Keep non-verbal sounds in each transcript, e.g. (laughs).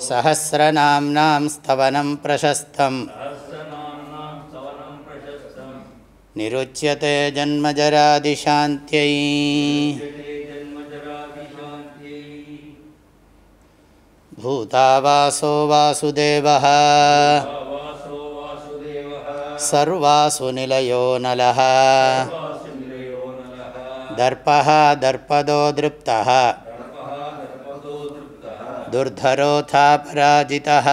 सहस्रनाम्नां स्तवनं प्रशस्तम्। निरुच्यते जन्मजरादिशान्त्यै। भूतावासो वासुदेवः। सर्वासु निलयो नलः। दर्पः दर्पदो दृप्तः दुर्धरोऽथा पराजितः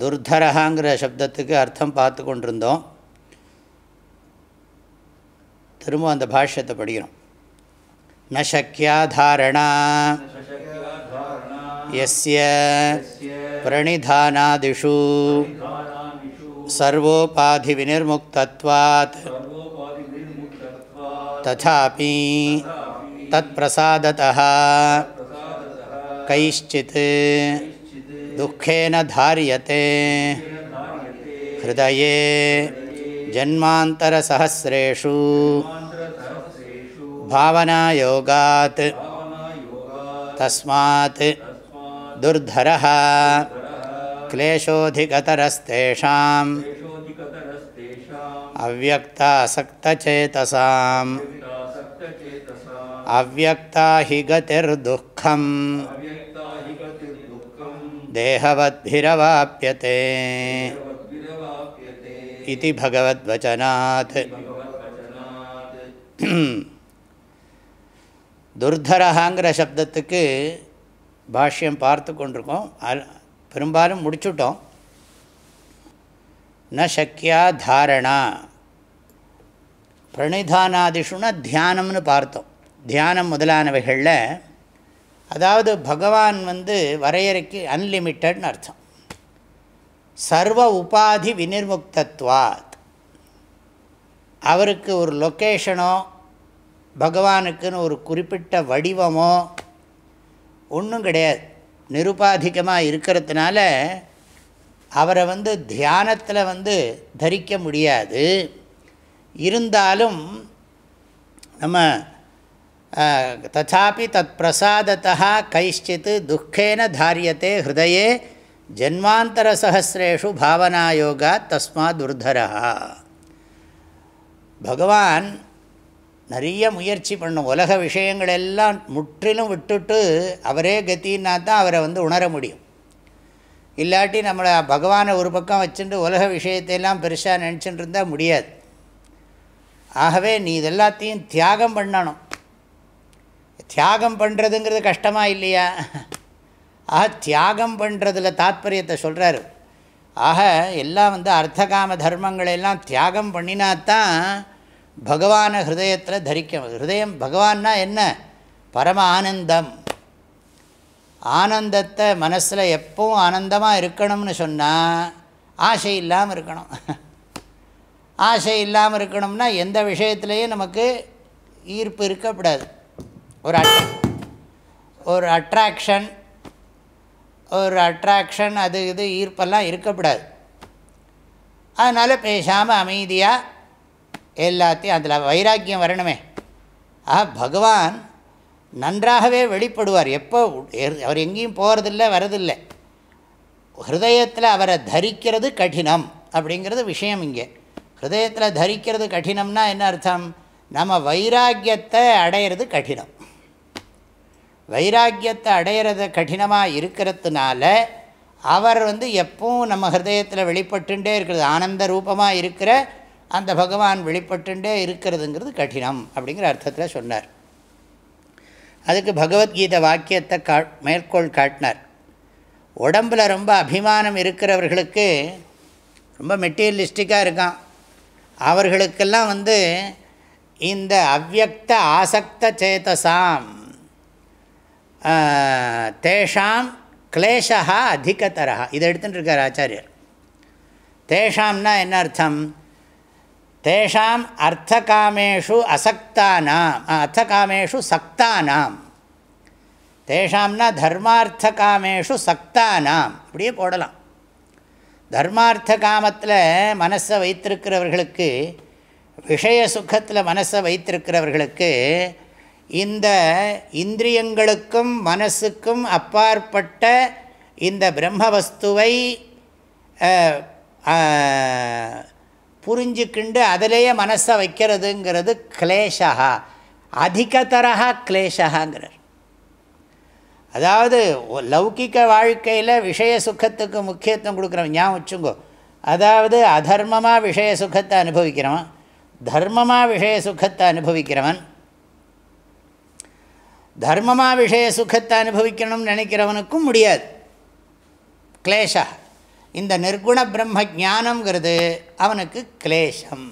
துர்தரகாங்கிற சப்தத்துக்கு அர்த்தம் பார்த்து கொண்டிருந்தோம் திரும்ப அந்த பாஷ்யத்தை படிக்கிறோம் ந சக்கியா தாரணா எஸ்ய பிரணிதானாதிஷு சர்வோபாதி வினிர்முக்தத்வாத் तथापि तत्प्रसादतः कैश्चित् दुःखेन धार्यते। हृदये जन्मान्तरसहस्रेषु भावनायोगात् तस्मात् दुर्धरः क्लेशोऽधिकतरस्तेषां क्लेशोऽधिकतरस्तेषाम् अव्यक्तासक्तचेतसाम् अव्यक्ता हि गतिर्दुःखम् देहवद्भिरवाप्यते इति भगवद्वचनात् துர்தரகாங்கிற சப்தத்துக்கு பாஷ்யம் பார்த்து கொண்டிருக்கோம் பெரும்பாலும் முடிச்சுட்டோம் ந சக்கியா தாரணா பிரணிதானாதிஷுனா தியானம்னு பார்த்தோம். தியானம் முதலானவைகளில் அதாவது பகவான் வந்து வரையறைக்கு அன்லிமிட்டட்னு அர்த்தம். சர்வ உபாதி வினிர்முக்தத்வாத் அவருக்கு ஒரு லொக்கேஷனோ பகவானுக்குன்னு ஒரு குறிப்பிட்ட வடிவமோ ஒன்றும் கிடையாது. நிருபாதிகமாக இருக்கிறதுனால அவரை வந்து தியானத்தில் வந்து தரிக்க முடியாது. இருந்தாலும் நம்ம ததாபி தத் பிரசாதத்தா கைச்சித் துக்கேன தாரியத்தே ஹிருதயே ஜன்மாந்தரசகசிரேஷு பாவனாயோகா தஸ்மாத் துர்தரா பகவான் நிறைய முயற்சி பண்ணும். உலக விஷயங்களெல்லாம் முற்றிலும் விட்டுட்டு அவரே கத்தின்னா தான் அவரை வந்து உணர முடியும். இல்லாட்டி நம்மளை பகவானை ஒரு பக்கம் வச்சுட்டு உலக விஷயத்தையெல்லாம் பெருசாக நினச்சிட்டு இருந்தால் முடியாது. ஆகவே நீ இதெல்லாத்தையும் தியாகம் பண்ணணும். தியாகம் பண்ணுறதுங்கிறது கஷ்டமாக இல்லையா? ஆக தியாகம் பண்ணுறதுல தாத்பரியத்தை சொல்கிறாரு ஆக எல்லாம் வந்து அர்த்தகாம தர்மங்களெல்லாம் தியாகம் பண்ணினாத்தான் பகவானை ஹிருதயத்தில் தரிக்கும். ஹிருதயம் பகவான்னா என்ன? பரம ஆனந்தம். ஆனந்தத்தை மனசில் எப்பவும் ஆனந்தமாக இருக்கணும்னு சொன்னால் ஆசை இல்லாமல் இருக்கணும். ஆசை இல்லாமல் இருக்கணும்னா எந்த விஷயத்துலேயும் நமக்கு ஈர்ப்பு இருக்கக்கூடாது. ஒரு அட் ஒரு அட்ராக்ஷன் ஒரு அட்ராக்ஷன் அது இது ஈர்ப்பெல்லாம் இருக்கக்கூடாது. அதனால் பேசாமல் அமைதியாக எல்லாத்தையும் அதில் வைராக்கியம் வரணுமே. ஆக பகவான் நன்றாகவே வெளிப்படுவார். எப்போ அவர் எங்கேயும் போகிறதில்ல வரதில்லை. ஹிருதயத்தில் அவரை தரிக்கிறது கடினம் அப்படிங்கிறது விஷயம் இங்கே. ஹிருதயத்தில் தரிக்கிறது கடினம்னா என்ன அர்த்தம்? நம்ம வைராக்கியத்தை அடையிறது கடினம். வைராக்கியத்தை அடையிறது கடினமாக இருக்கிறதுனால அவர் வந்து எப்பவும் நம்ம ஹிருதயத்தில் வெளிப்பட்டுண்டே இருக்கிறது. ஆனந்த ரூபமாக இருக்கிற அந்த பகவான் வெளிப்பட்டுண்டே இருக்கிறதுங்கிறது கடினம் அப்படிங்கிற அர்த்தத்தில் சொன்னார். அதுக்கு பகவத்கீதை வாக்கியத்தை கா மேற்கோள் காட்டினார். உடம்பில் ரொம்ப அபிமானம் இருக்கிறவர்களுக்கு ரொம்ப மெட்டீரியலிஸ்டிக்காக இருக்கான். அவர்களுக்கெல்லாம் வந்து இந்த அவ்வக்த ஆசக்த சேதசாம் தேஷாம் கிளேஷா அதிகதரா இதை எடுத்துகிட்டு இருக்கார் ஆச்சாரியர். தேஷாம்னா என்ன அர்த்தம்? தேஷாம் அர்த்தகாமேஷு அசக்தானாம் அர்த்தகாமேஷு சக்தானாம். தேஷாம்னா தர்மார்த்த காமேஷு சக்தானாம். அப்படியே போடலாம். தர்மார்த்த காமத்தில் மனசை வைத்திருக்கிறவர்களுக்கு விஷய சுகத்தில் மனசை வைத்திருக்கிறவர்களுக்கு இந்த இந்திரியங்களுக்கும் மனசுக்கும் அப்பாற்பட்ட இந்த பிரம்மவஸ்துவை புரிஞ்சுக்கிண்டு அதிலேயே மனசை வைக்கிறதுங்கிறது கிளேஷா அதிகத்தரா கிளேஷாங்கிறார் அதாவது லௌகிக்க வாழ்க்கையில் விஷய சுகத்துக்கு முக்கியத்துவம் கொடுக்குறவன் ஞாபகம் வச்சுங்கோ. அதாவது அதர்மமாக விஷய சுகத்தை அனுபவிக்கிறவன் தர்மமாக விஷய சுகத்தை அனுபவிக்கிறவன் தர்மமாக விஷய சுகத்தை அனுபவிக்கணும்னு நினைக்கிறவனுக்கும் முடியாது. கிளேஷா. இந்த நிர்குண பிரம்ம ஜானங்கிறது அவனுக்கு கிளேஷம்.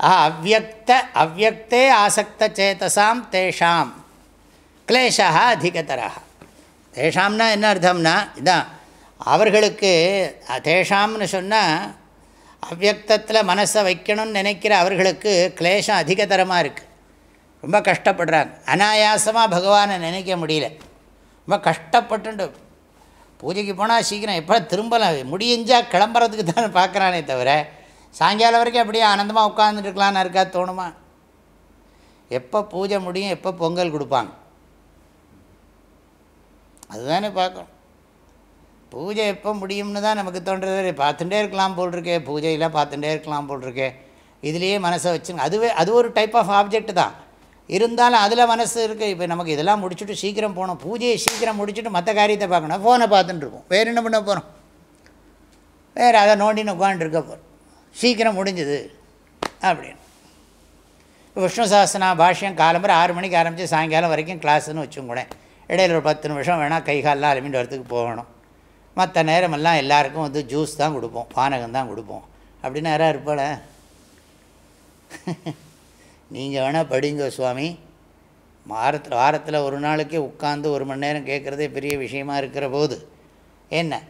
ஆ அவ்வக்த அவ்வக்தே ஆசக்த சேதசாம் தேஷாம். கிளேஷா அதிகத்தரா தேஷாம்னா என்ன அர்த்தம்னா இதான் அவர்களுக்கு தேஷாம்னு சொன்னால் அவ்வக்தத்தில் மனசை வைக்கணும்னு நினைக்கிற அவர்களுக்கு கிளேஷம் அதிகதரமாக இருக்குது ரொம்ப கஷ்டப்படுறாங்க. அனாயாசமாக பகவானை நினைக்க முடியல. ரொம்ப கஷ்டப்பட்டு பூஜைக்கு போனால் சீக்கிரம் எப்போ திரும்பலாம் முடிஞ்சால் கிளம்புறதுக்கு தான் பார்க்குறானே தவிர சாயங்காலம் வரைக்கும் அப்படியே ஆனந்தமாக உட்காந்துருக்கலான்னு இருக்கா தோணுமா? எப்போ பூஜை முடியும் எப்போ பொங்கல் கொடுப்பாங்க? அதுதானே பார்க்கணும். பூஜை எப்போ முடியும்னு தான் நமக்கு தோன்றது. பார்த்துட்டே இருக்கலாம் போல் இருக்கே பூஜையில் பார்த்துட்டே இருக்கலாம் போல் இருக்கே இதுலேயே மனசை வச்சுங்க. அதுவே அது ஒரு டைப் ஆஃப் ஆப்ஜெக்ட் தான். இருந்தாலும் அதில் மனசு இருக்குது இப்போ நமக்கு இதெல்லாம் முடிச்சுட்டு சீக்கிரம் போகணும். பூஜையை சீக்கிரம் முடிச்சுட்டு மற்ற காரியத்தை பார்க்கணும். ஃபோனை பார்த்துட்டுருப்போம் வேறு என்ன பண்ண போகிறோம் வேறு அதை நோண்டின்னு உட்காந்துருக்க போகிறோம் சீக்கிரம் முடிஞ்சுது அப்படின்னு. இப்போ விஷ்ணு சாஸ்திரா பாஷ்யம் காலம்பரை ஆறு மணிக்கு ஆரம்பித்து சாயங்காலம் வரைக்கும் கிளாஸ்ன்னு வச்சுக்கூடேன் இடையில ஒரு பத்து நிமிஷம் வேணால் கை காலெலாம் அலுமிட்டு வரத்துக்கு போகணும். மற்ற நேரமெல்லாம் எல்லாருக்கும் வந்து ஜூஸ் தான் கொடுப்போம் பானகம் தான் கொடுப்போம். அப்படின்னு யாராக இருப்பாள (laughs) நீங்கள் வேணால் படிங்க சுவாமி. வாரத்தில் வாரத்தில் ஒரு நாளைக்கே உட்காந்து ஒரு மணி நேரம் கேட்குறதே பெரிய விஷயமா இருக்கிற போது. என்ன?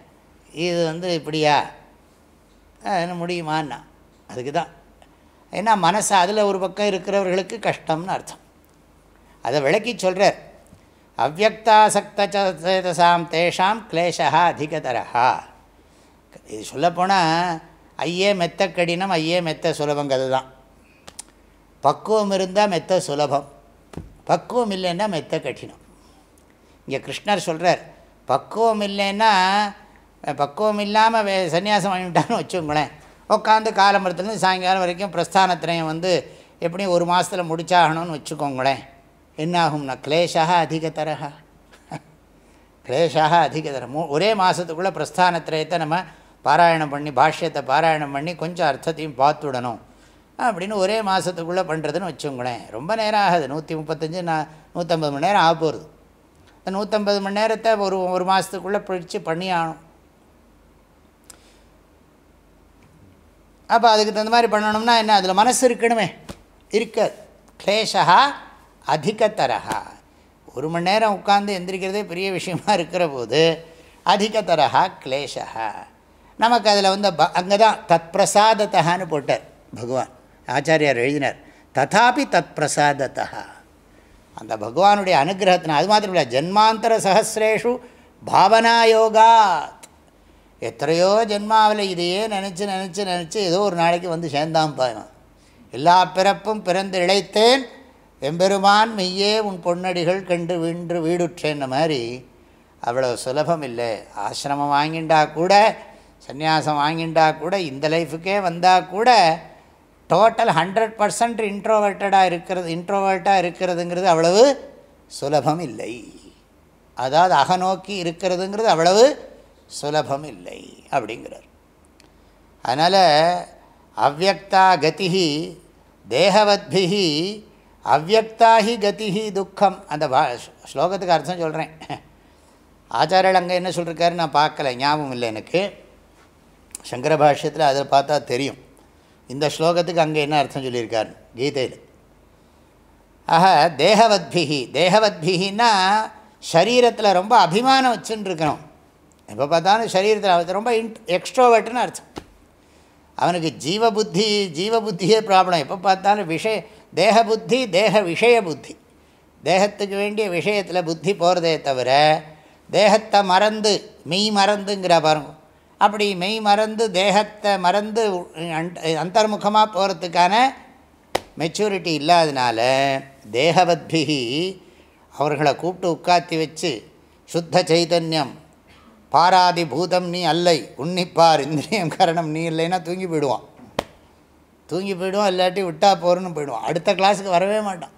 இது வந்து இப்படியா? என்ன முடியுமான்னா? அதுக்கு தான் ஏன்னா மனசு அதில் ஒரு பக்கம் இருக்கிறவர்களுக்கு கஷ்டம்னு அர்த்தம். அதை விளக்கி சொல்கிறார் அவ்வக்தாசக்தேதசாம் தேஷாம் கிளேஷா அதிகதரா இது சொல்லப்போனால் ஐயே மெத்த கடினம் ஐயே மெத்த சுலபங்கிறது தான் பக்குவம் இருந்தால் மெத்த சுலபம். பக்குவம் இல்லைன்னா மெத்த கடினம். இங்கே கிருஷ்ணர் சொல்கிறார் பக்குவம் இல்லைன்னா பக்குவம் இல்லாமல் வே சன்னியாசம் வாங்கிட்டான்னு வச்சுக்கோங்களேன். உட்காந்து காலம்பரத்துலேருந்து சாயங்காலம் வரைக்கும் பிரஸ்தானத்திரையும் வந்து எப்படியும் ஒரு மாதத்தில் முடிச்சாகணும்னு வச்சுக்கோங்களேன். என்னாகும்னா கிளேஷாக அதிகதரா கிளேஷாக அதிகதரம் ஒரே மாதத்துக்குள்ளே பிரஸ்தானத்திரயத்தை நம்ம பாராயணம் பண்ணி பாஷ்யத்தை பாராயணம் பண்ணி கொஞ்சம் அர்த்தத்தையும் பார்த்துடணும். அப்படின்னு ஒரே மாதத்துக்குள்ளே பண்ணுறதுன்னு வச்சுங்களேன் ரொம்ப நேரம் ஆகுது. நூற்றி முப்பத்தஞ்சு நான் நூற்றம்பது மணி நேரம் ஆக போகிறது இந்த நூற்றம்பது மணி நேரத்தை ஒரு ஒரு மாதத்துக்குள்ளே பிடிச்சி பண்ணி ஆகணும். அப்போ அதுக்கு தகுந்த மாதிரி பண்ணணும்னா என்ன? அதில் மனசு இருக்கணுமே. இருக்காது. கிளேஷா அதிகத்தரகா ஒரு மணி நேரம் உட்காந்து எந்திரிக்கிறதே பெரிய விஷயமாக இருக்கிற போது அதிகத்தரகா கிளேஷா நமக்கு அதில் வந்து ப அங்கே தான் தத் பிரசாதத்தகான்னு போட்டார் பகவான். ஆச்சாரியார் எழுதினார். ததாபி தத் பிரசாதத்தா அந்த பகவானுடைய அனுகிரகத்தினால் அது மாத்திரம் இல்லை ஜன்மாந்தர சகசிரேஷு பாவனா யோகாத் எத்தனையோ ஜென்மாவில் இதையே நினச்சி நினச்சி நினச்சி ஏதோ ஒரு நாளைக்கு வந்து சேர்ந்தான் பாயன் எல்லா பிறப்பும் பிறந்து இழைத்தேன் எம்பெருமான் மெய்யே உன் பொன்னடிகள் கண்டு வீண்டு வீடுற்றேன்ன மாதிரி அவ்வளோ சுலபம் இல்லை ஆசிரமம் வாங்கிண்டா கூட சந்யாசம் வாங்கிண்டா கூட இந்த லைஃபுக்கே வந்தால் கூட டோட்டல் ஹண்ட்ரட் பர்சன்ட் இன்ட்ரோவர்ட்டடாக இருக்கிறது இன்ட்ரோவர்ட்டாக இருக்கிறதுங்கிறது அவ்வளவு சுலபம் இல்லை அதாவது அகநோக்கி இருக்கிறதுங்கிறது அவ்வளவு சுலபம் இல்லை அப்படிங்கிறார். அதனால் அவ்வக்தா கதி தேகவத்பிகி அவ்வக்தாகி கதிஹி துக்கம். அந்த வா ஸ்லோகத்துக்கு அர்த்தம் சொல்கிறேன் ஆச்சாரியர் அங்கே என்ன சொல்லியிருக்காரு நான் பார்க்கல ஞாபகம் இல்லை எனக்கு. சங்கர பாஷ்யத்தில் அதில் பார்த்தா தெரியும். இந்த ஸ்லோகத்துக்கு அங்கே என்ன அர்த்தம் சொல்லியிருக்காரு? கீதையில். ஆக தேகவத்பிகி தேகவத்பிகின்னா சரீரத்தில் ரொம்ப அபிமானம் வச்சுன்னு இருக்கணும் எப்போ பார்த்தாலும் சரீரத்தில் ரொம்ப இன்ட் எக்ஸ்ட்ரோவர்ட்டுன்னு அர்த்தம். அவனுக்கு ஜீவ புத்தி ஜீவ புத்தியே ப்ராப்ளம் எப்போ பார்த்தாலும் விஷய தேக புத்தி தேக விஷய புத்தி தேகத்துக்கு வேண்டிய விஷயத்தில் புத்தி போகிறதே தவிர தேகத்தை மறந்து மெய் மறந்துங்கிற பாருங்க. அப்படி மெய் மறந்து தேகத்தை மறந்து அந்தர்முகமாக போகிறதுக்கான மெச்சூரிட்டி இல்லாதனால தேகவத்பிகி அவர்களை கூப்பிட்டு உட்காத்தி வச்சு சுத்த சைதன்யம் பாராதி பூதம் நீ அல்லை உன்னிப்பார் இந்திரியம் கரணம் நீ இல்லைன்னா தூங்கி போயிடுவான். தூங்கி போயிடுவான் இல்லாட்டி விட்டா போகிறன்னு போயிடுவான் அடுத்த கிளாஸுக்கு வரவே மாட்டான்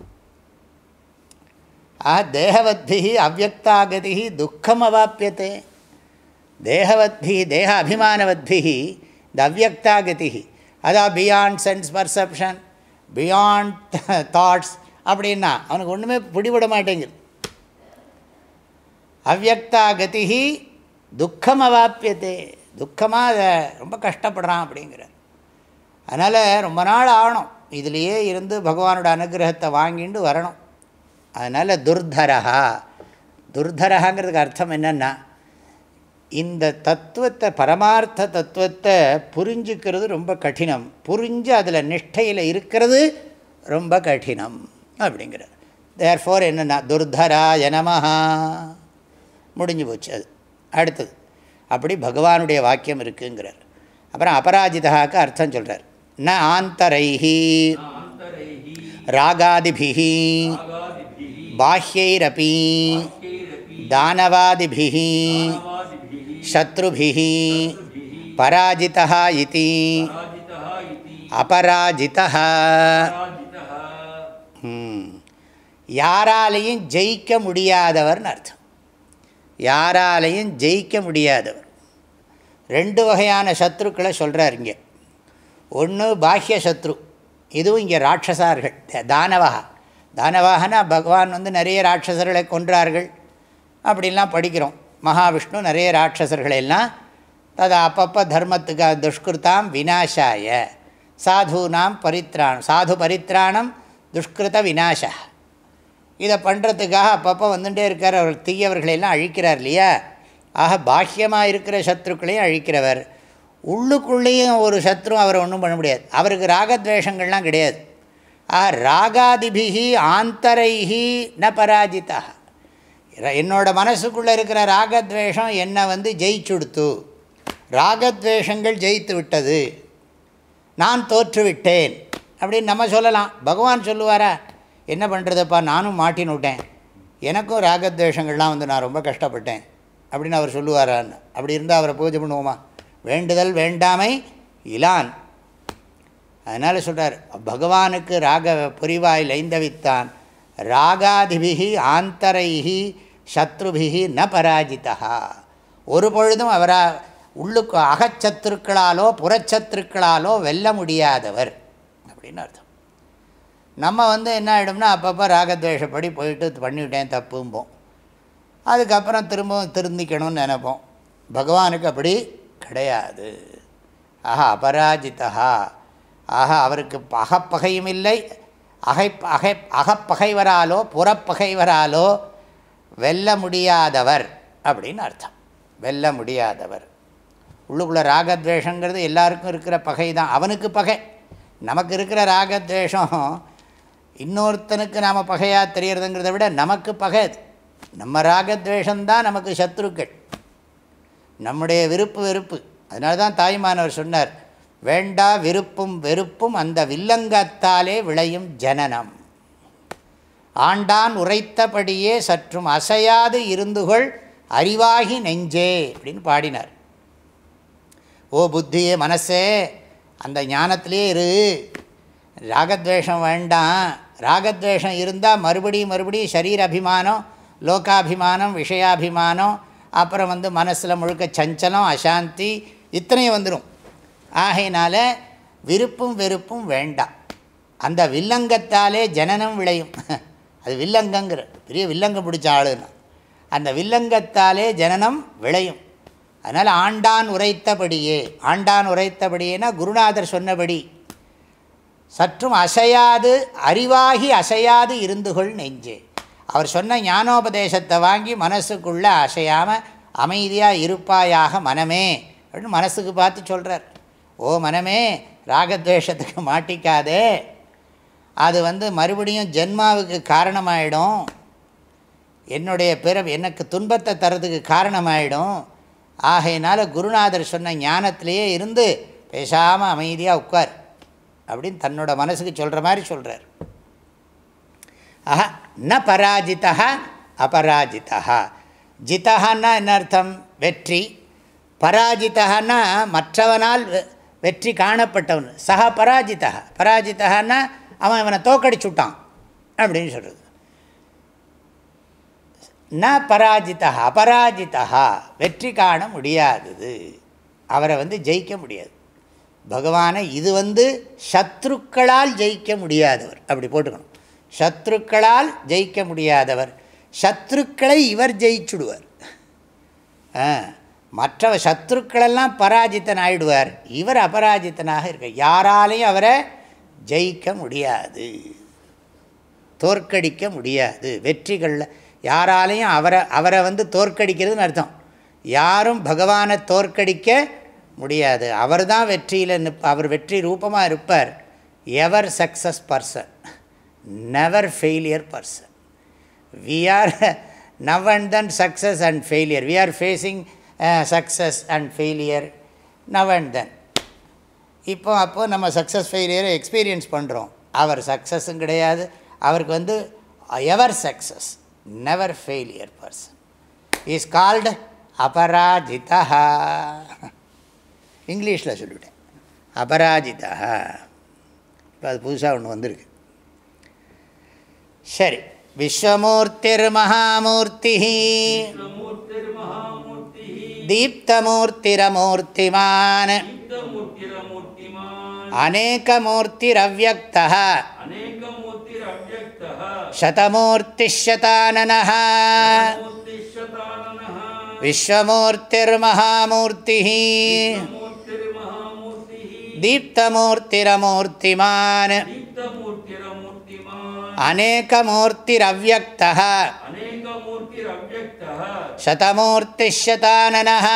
ஆ தேகவத்பிகி அவ்வக்தாகதி துக்கம் அவாப்பியத்தே தேகவத்பி தேக அபிமானவத்பிகி இந்த அவ்வக்தாகதி அதான் beyond sense perception beyond thoughts அப்படின்னா அவனுக்கு ஒன்றுமே பிடிபட மாட்டேங்குது. அவ்வக்தாகதி துக்கம் அவாப்பியத்தே துக்கமாக அதை ரொம்ப கஷ்டப்படுறான் அப்படிங்கிற. அதனால் ரொம்ப நாள் ஆகணும். இதுலேயே இருந்து பகவானோட அனுகிரகத்தை வாங்கிட்டு வரணும். அதனால் துர்தரகா துர்தரகாங்கிறதுக்கு அர்த்தம் என்னென்னா இந்த தத்துவத்தை பரமார்த்த தத்துவத்தை புரிஞ்சுக்கிறது ரொம்ப கடினம். புரிஞ்சு அதில் நிஷ்டையில் இருக்கிறது ரொம்ப கடினம் அப்படிங்கிறது தேர் ஃபோர் என்னென்னா துர்தரா நமஹா. முடிஞ்சு போச்சு அது. அடுத்தது. அப்படி பகவானுடைய வாக்கியம் இருக்குங்கிறார். அப்புறம் அபராஜிதாக்கு அர்த்தம் சொல்கிறார் ந ஆந்தரைஹி ராகாதிபிஹி பாஹ்யைரபி தானவாதிபிஹி சத்ருபிஹி பராஜிதா இதி அபராஜிதா யாராலையும் ஜெயிக்க முடியாதவர்னு அர்த்தம். யாராலையும் ஜெயிக்க முடியாதவர். ரெண்டு வகையான சத்ருக்களை சொல்கிறார் இங்கே. ஒன்று பாஹ்ய சத்ரு. இதுவும் இங்கே ராட்சசார்கள் தானவா தானவாகனா பகவான் வந்து நிறைய ராட்சசர்களை கொன்றார்கள். அப்படின்லாம் படிக்கிறோம். மகாவிஷ்ணு நிறைய ராட்சசர்களெல்லாம் தது அப்பப்போ தர்மத்துக்காக துஷ்கிருத்தாம் விநாசாய. சாதுனாம் பரித்ராணம் சாது பரித்ராணம் துஷ்கிருத விநாசா இதை பண்ணுறதுக்காக அப்பப்போ வந்துட்டே இருக்கார். அவர் தீயவர்களையெல்லாம் அழிக்கிறார் இல்லையா? ஆக பாக்கியமாக இருக்கிற சத்ருக்களையும் அழிக்கிறவர். உள்ளுக்குள்ளேயும் ஒரு சத்ரு அவரை ஒன்றும் பண்ண முடியாது. அவருக்கு ராகத்வேஷங்கள்லாம் கிடையாது. ஆ ராகாதிபிகி ஆந்தரைஹி ந பராஜிதா என்னோடய மனசுக்குள்ளே இருக்கிற ராகத்வேஷம் என்னை வந்து ஜெயிச்சுடுத்து. ராகத்வேஷங்கள் ஜெயித்து விட்டது. நான் தோற்றுவிட்டேன் அப்படின்னு நம்ம சொல்லலாம். பகவான் சொல்லுவாரா என்ன பண்ணுறதுப்பா நானும் மாட்டின்னு விட்டேன். எனக்கும் ராகத்வேஷங்கள்லாம் வந்து நான் ரொம்ப கஷ்டப்பட்டேன். அப்படின்னு அவர் சொல்லுவாரான்னு. அப்படி இருந்தால் அவரை பூஜை பண்ணுவோமா? வேண்டுதல் வேண்டாமை இலான். அதனால் சொல்கிறார் பகவானுக்கு ராக புரிவாய் லைந்தவித்தான். ராகாதிபிகி ஆந்தரைகி சத்ருபிகி ந பராஜிதா ஒரு பொழுதும் அவரா உள்ளுக்கு அகச்சத்துருக்களாலோ புறச்சத்துருக்களாலோ வெல்ல முடியாதவர் அப்படின்னு அர்த்தம். நம்ம வந்து என்ன ஆகிடும்னா அப்பப்போ ராகத்வேஷப்படி போயிட்டு பண்ணிவிட்டேன் தப்பும்போம். அதுக்கப்புறம் திரும்பவும் திருந்திக்கணும்னு நினைப்போம். பகவானுக்கு அப்படி கிடையாது. ஆஹா அபராஜிதா ஆக அவருக்கு அகப்பகையும் இல்லை அகை அகை அகப்பகைவராலோ புறப்பகைவராலோ வெல்ல முடியாதவர் அப்படின்னு அர்த்தம். வெல்ல முடியாதவர். உள்ளுக்குள்ளே ராகத்வேஷங்கிறது எல்லாருக்கும் இருக்கிற பகை தான் அவனுக்கு பகை. நமக்கு இருக்கிற ராகத்வேஷம் இன்னொருத்தனுக்கு நாம் பகையாக தெரியறதுங்கிறத விட நமக்கு பகை அது. நம்ம ராகத்வேஷந்தான் நமக்கு சத்ருக்கள். நம்முடைய விருப்பு வெறுப்பு. அதனால தான் தாய்மானவர் சொன்னார் வேண்டா விருப்பும் வெறுப்பும் அந்த வில்லங்கத்தாலே விளையும் ஜனனம். ஆண்டான் உரைத்தபடியே சற்றும் அசையாது இருந்துகொள் அறிவாகி நெஞ்சே அப்படின்னு பாடினார். ஓ புத்தியே மனசே அந்த ஞானத்திலே இரு. ராகத்வேஷம் வேண்டாம். ராகத்வேஷம் இருந்தால் மறுபடியும் மறுபடியும் சரீர அபிமானம் லோகாபிமானம் விஷயாபிமானம் அப்புறம் வந்து மனசில் முழுக்க சஞ்சலம் அசாந்தி இத்தனையும் வந்துடும் ஆகையினால விருப்பும் வெறுப்பும் வேண்டாம். அந்த வில்லங்கத்தாலே ஜனனம் விளையும். (laughs) அது வில்லங்கங்கிற பெரிய வில்லங்கம் பிடிச்ச ஆளுன்னா. அந்த வில்லங்கத்தாலே ஜனனம் விளையும். அதனால் ஆண்டான் உரைத்தபடியே ஆண்டான் உரைத்தபடியேனா குருநாதர் சொன்னபடி சற்றும் அசையாது அறிவாகி அசையாது இருந்துகொள் நெஞ்சே. அவர் சொன்ன ஞானோபதேசத்தை வாங்கி மனசுக்குள்ளே அசையாமல் அமைதியாக இருப்பாயாக மனமே அப்படின்னு மனசுக்கு பார்த்து சொல்கிறார் ஓ மனமே ராகத்வேஷத்துக்கு மாட்டிக்காதே. அது வந்து மறுபடியும் ஜென்மாவுக்கு காரணமாயிடும். என்னுடைய பிற எனக்கு துன்பத்தை தரதுக்கு காரணமாயிடும். ஆகையினால் குருநாதர் சொன்ன ஞானத்திலேயே இருந்து பேசாமல் அமைதியாக உட்கார் அப்படின்னு தன்னோட மனசுக்கு சொல்கிற மாதிரி சொல்கிறார் ஆஹா ந பராஜிதா அபராஜிதா ஜிதான்னா என்ன அர்த்தம்? வெற்றி. பராஜிதஹான்னா மற்றவனால் வெற்றி காணப்பட்டவன். சக பராஜிதா பராஜிதஹான்னா அவன் இவனை தோக்கடிச்சுட்டான் அப்படின்னு சொல்கிறது ந பராஜிதா அபராஜிதா வெற்றி காண முடியாதது. அவரை வந்து ஜெயிக்க முடியாது. பகவானை இது வந்து சத்ருக்களால் ஜெயிக்க முடியாதவர். அப்படி போட்டுக்கணும். சத்ருக்களால் ஜெயிக்க முடியாதவர். சத்ருக்களை இவர் ஜெயிச்சுடுவார். மற்ற சத்ருக்களெல்லாம் பராஜித்தன் ஆயிடுவார். இவர் அபராஜித்தனாக இருக்க யாராலையும் அவரை ஜெயிக்க முடியாது. தோற்கடிக்க முடியாது. வெற்றிகளில் யாராலையும் அவரை அவரை வந்து தோற்கடிக்கிறதுன்னு அர்த்தம். யாரும் பகவானை தோற்கடிக்க முடியாது. அவர் தான் வெற்றியில் நிப் அவர் வெற்றி ரூபமாக இருப்பார். Ever success person. Never failure person we are now and then success and failure we are facing success and failure now and then இப்போ அப்போது நம்ம சக்ஸஸ் ஃபெயிலியரை எக்ஸ்பீரியன்ஸ் பண்ணுறோம் அவர் சக்ஸஸும் கிடையாது. அவருக்கு வந்து ever success never failure person is called Aparajita இங்கிலீஷில் சொல்லிவிட்டேன் அபராஜிதா இப்போ அது புதுசாக ஒன்று வந்திருக்கு. சரி விஸ்வமூர்த்திர் மகாமூர்த்தி தீப்தமூர்த்திரமூர்த்திமான் அநேகமூர்த்திரவ்யக்தः शतमूर्तिशताननः विश्वमूर्तिर्महामूर्तिः दीप्तमूर्तिरमूर्तिमान् अनेकमूर्तिरव्यक्तः शतमूर्तिशताननः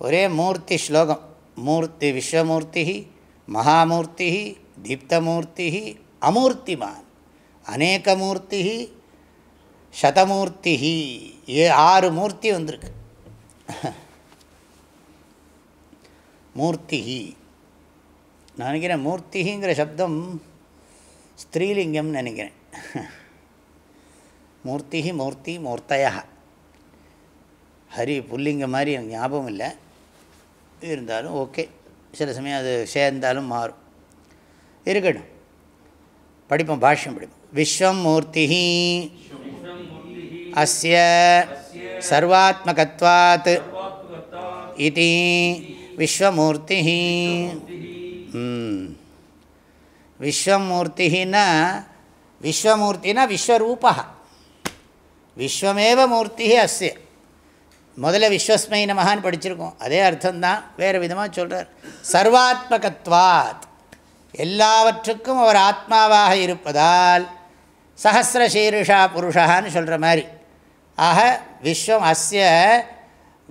ஒரே மூர்த்தி ஸ்லோகம் மூர்த்தி விஸ்வமூர்த்தி மகாமூர்த்தி தீப்தமூர்த்தி அமூர்த்திமான் அநேகமூர்த்தி சதமூர்த்தி ஏ ஆறு மூர்த்தி வந்திருக்கு மூர்த்தி நான் நினைக்கிறேன் மூர்த்திங்கிற சப்தம் ஸ்திரீலிங்கம்னு நினைக்கிறேன். மூர்த்தி மூர்த்தி மூர்த்தயா. ஹரி புல்லிங்க மாதிரி எனக்கு ஞாபகம் இல்லை. இருந்தாலும் ஓகே. சில சமயம் அது சேர்ந்தாலும் மாறும். இருக்கட்டும். படிப்போம் பாஷ்யம் படிப்போம். விஸ்வம் மூர்த்தி அஸ்ய சர்வாத்மகத்வாத். இது விஸ்வமூர்த்தி விஸ்வமூர்த்தினா விஸ்வமூர்த்தினா விஸ்வரூபா. விஸ்வமேவ மூர்த்தி அஸ்ய. முதல்ல விஸ்வஸ்மை நமகான்னு படிச்சிருக்கோம். அதே அர்த்தம்தான். வேறு விதமாக சொல்கிறார் சர்வாத்மகத்வாத். எல்லாவற்றுக்கும் அவர் ஆத்மாவாக இருப்பதால் சஹசிரசீருஷா புருஷான்னு சொல்கிற மாதிரி. ஆக விஸ்வம் அஸ்ய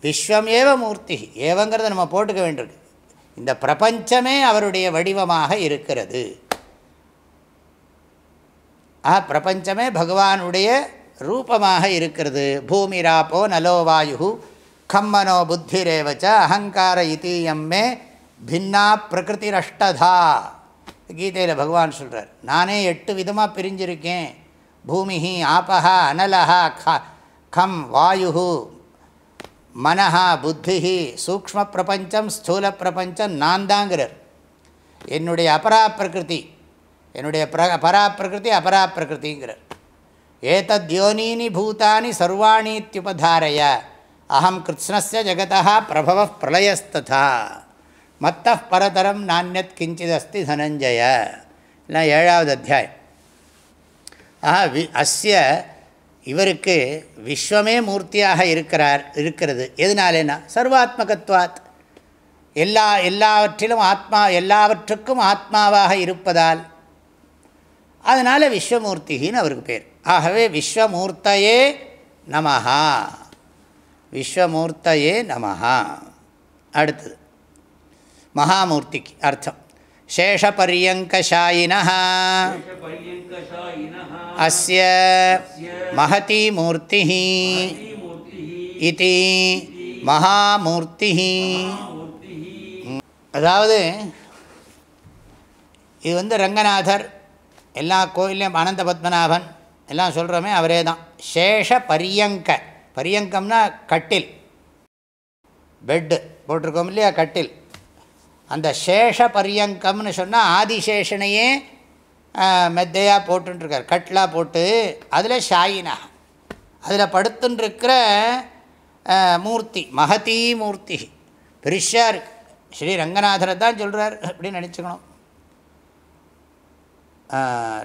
விஸ்வம் ஏவ மூர்த்தி ஏவங்கிறத நம்ம போட்டுக்க வேண்டியிருக்கு. இந்த பிரபஞ்சமே அவருடைய வடிவமாக இருக்கிறது. ஆ பிரபஞ்சமே பகவானுடைய ரூபமாக இருக்கிறது. பூமிராப்போ நலோ வாயு கம்மனோ புத்திரேவச்ச அகங்கார இத்தீயம்மே பின்னா பிரகிருதிரஷ்டதா கீதையில் பகவான் சொல்கிறார் நானே எட்டு விதமாக பிரிஞ்சிருக்கேன். பூமி ஆபஹா அனலஹா க கம் வாயு மனஹா புத்தி சூக்ம பிரபஞ்சம் ஸ்தூல பிரபஞ்சம் நான் தாங்கிறார். என்னுடைய அபரா பிரகிருதி என்னுடைய பிர பராப்பிரகிருதி அபராப்பிரகிருதிங்கிறார். ஏதத் யோனீனி பூதானி சர்வாணீத்யுபதாரய அகம் கிருத்ஸ்னஸ்ய ஜகதா பிரபவ பிரளயஸ்ததா மத்த பரதரம் நானியத் கிஞ்சித் அஸ்தி தனஞ்சய. இல்லை ஏழாவது அத்தியாயம். ஆஹா வி அஸ்ய இவருக்கு விஸ்வமே மூர்த்தியாக இருக்கிறார் இருக்கிறது. எதனாலேனா? சர்வாத்மகத்வாத். எல்லா எல்லாவற்றிலும் ஆத்மா எல்லாவற்றுக்கும் ஆத்மாவாக இருப்பதால் அதனால் விஸ்வமூர்த்திகின்னு அவருக்கு பேர். ஆகவே விஸ்வமூர்த்தையே நமஹா. விஸ்வமூர்த்தையே நமஹா. அடுத்தது. மகாமூர்த்திக்கு அர்த்தம். சேஷபரியங்கஷாயின அஸ்ய மகதி மூர்த்தி இது மகாமூர்த்தி அதாவது இது வந்து ரங்கநாதர் எல்லா கோயிலையும் அனந்த பத்மநாபன் எல்லாம் சொல்கிறோமே அவரே தான் சேஷ பரியங்க. பரியங்கம்னா கட்டில். பெட்டு போட்டிருக்கோம் இல்லையா? கட்டில். அந்த சேஷ பரியங்கம்னு சொன்னால் ஆதிசேஷனையே மெத்தையாக போட்டுருக்கார் கட்டிலாக போட்டு அதில் ஷாயினா அதில் படுத்துன்ருக்கிற மூர்த்தி மகதி மூர்த்தி. பெருஷாக இருக்குது ஸ்ரீ ரங்கநாதரை தான் சொல்கிறார் அப்படின்னு நினச்சிக்கணும்.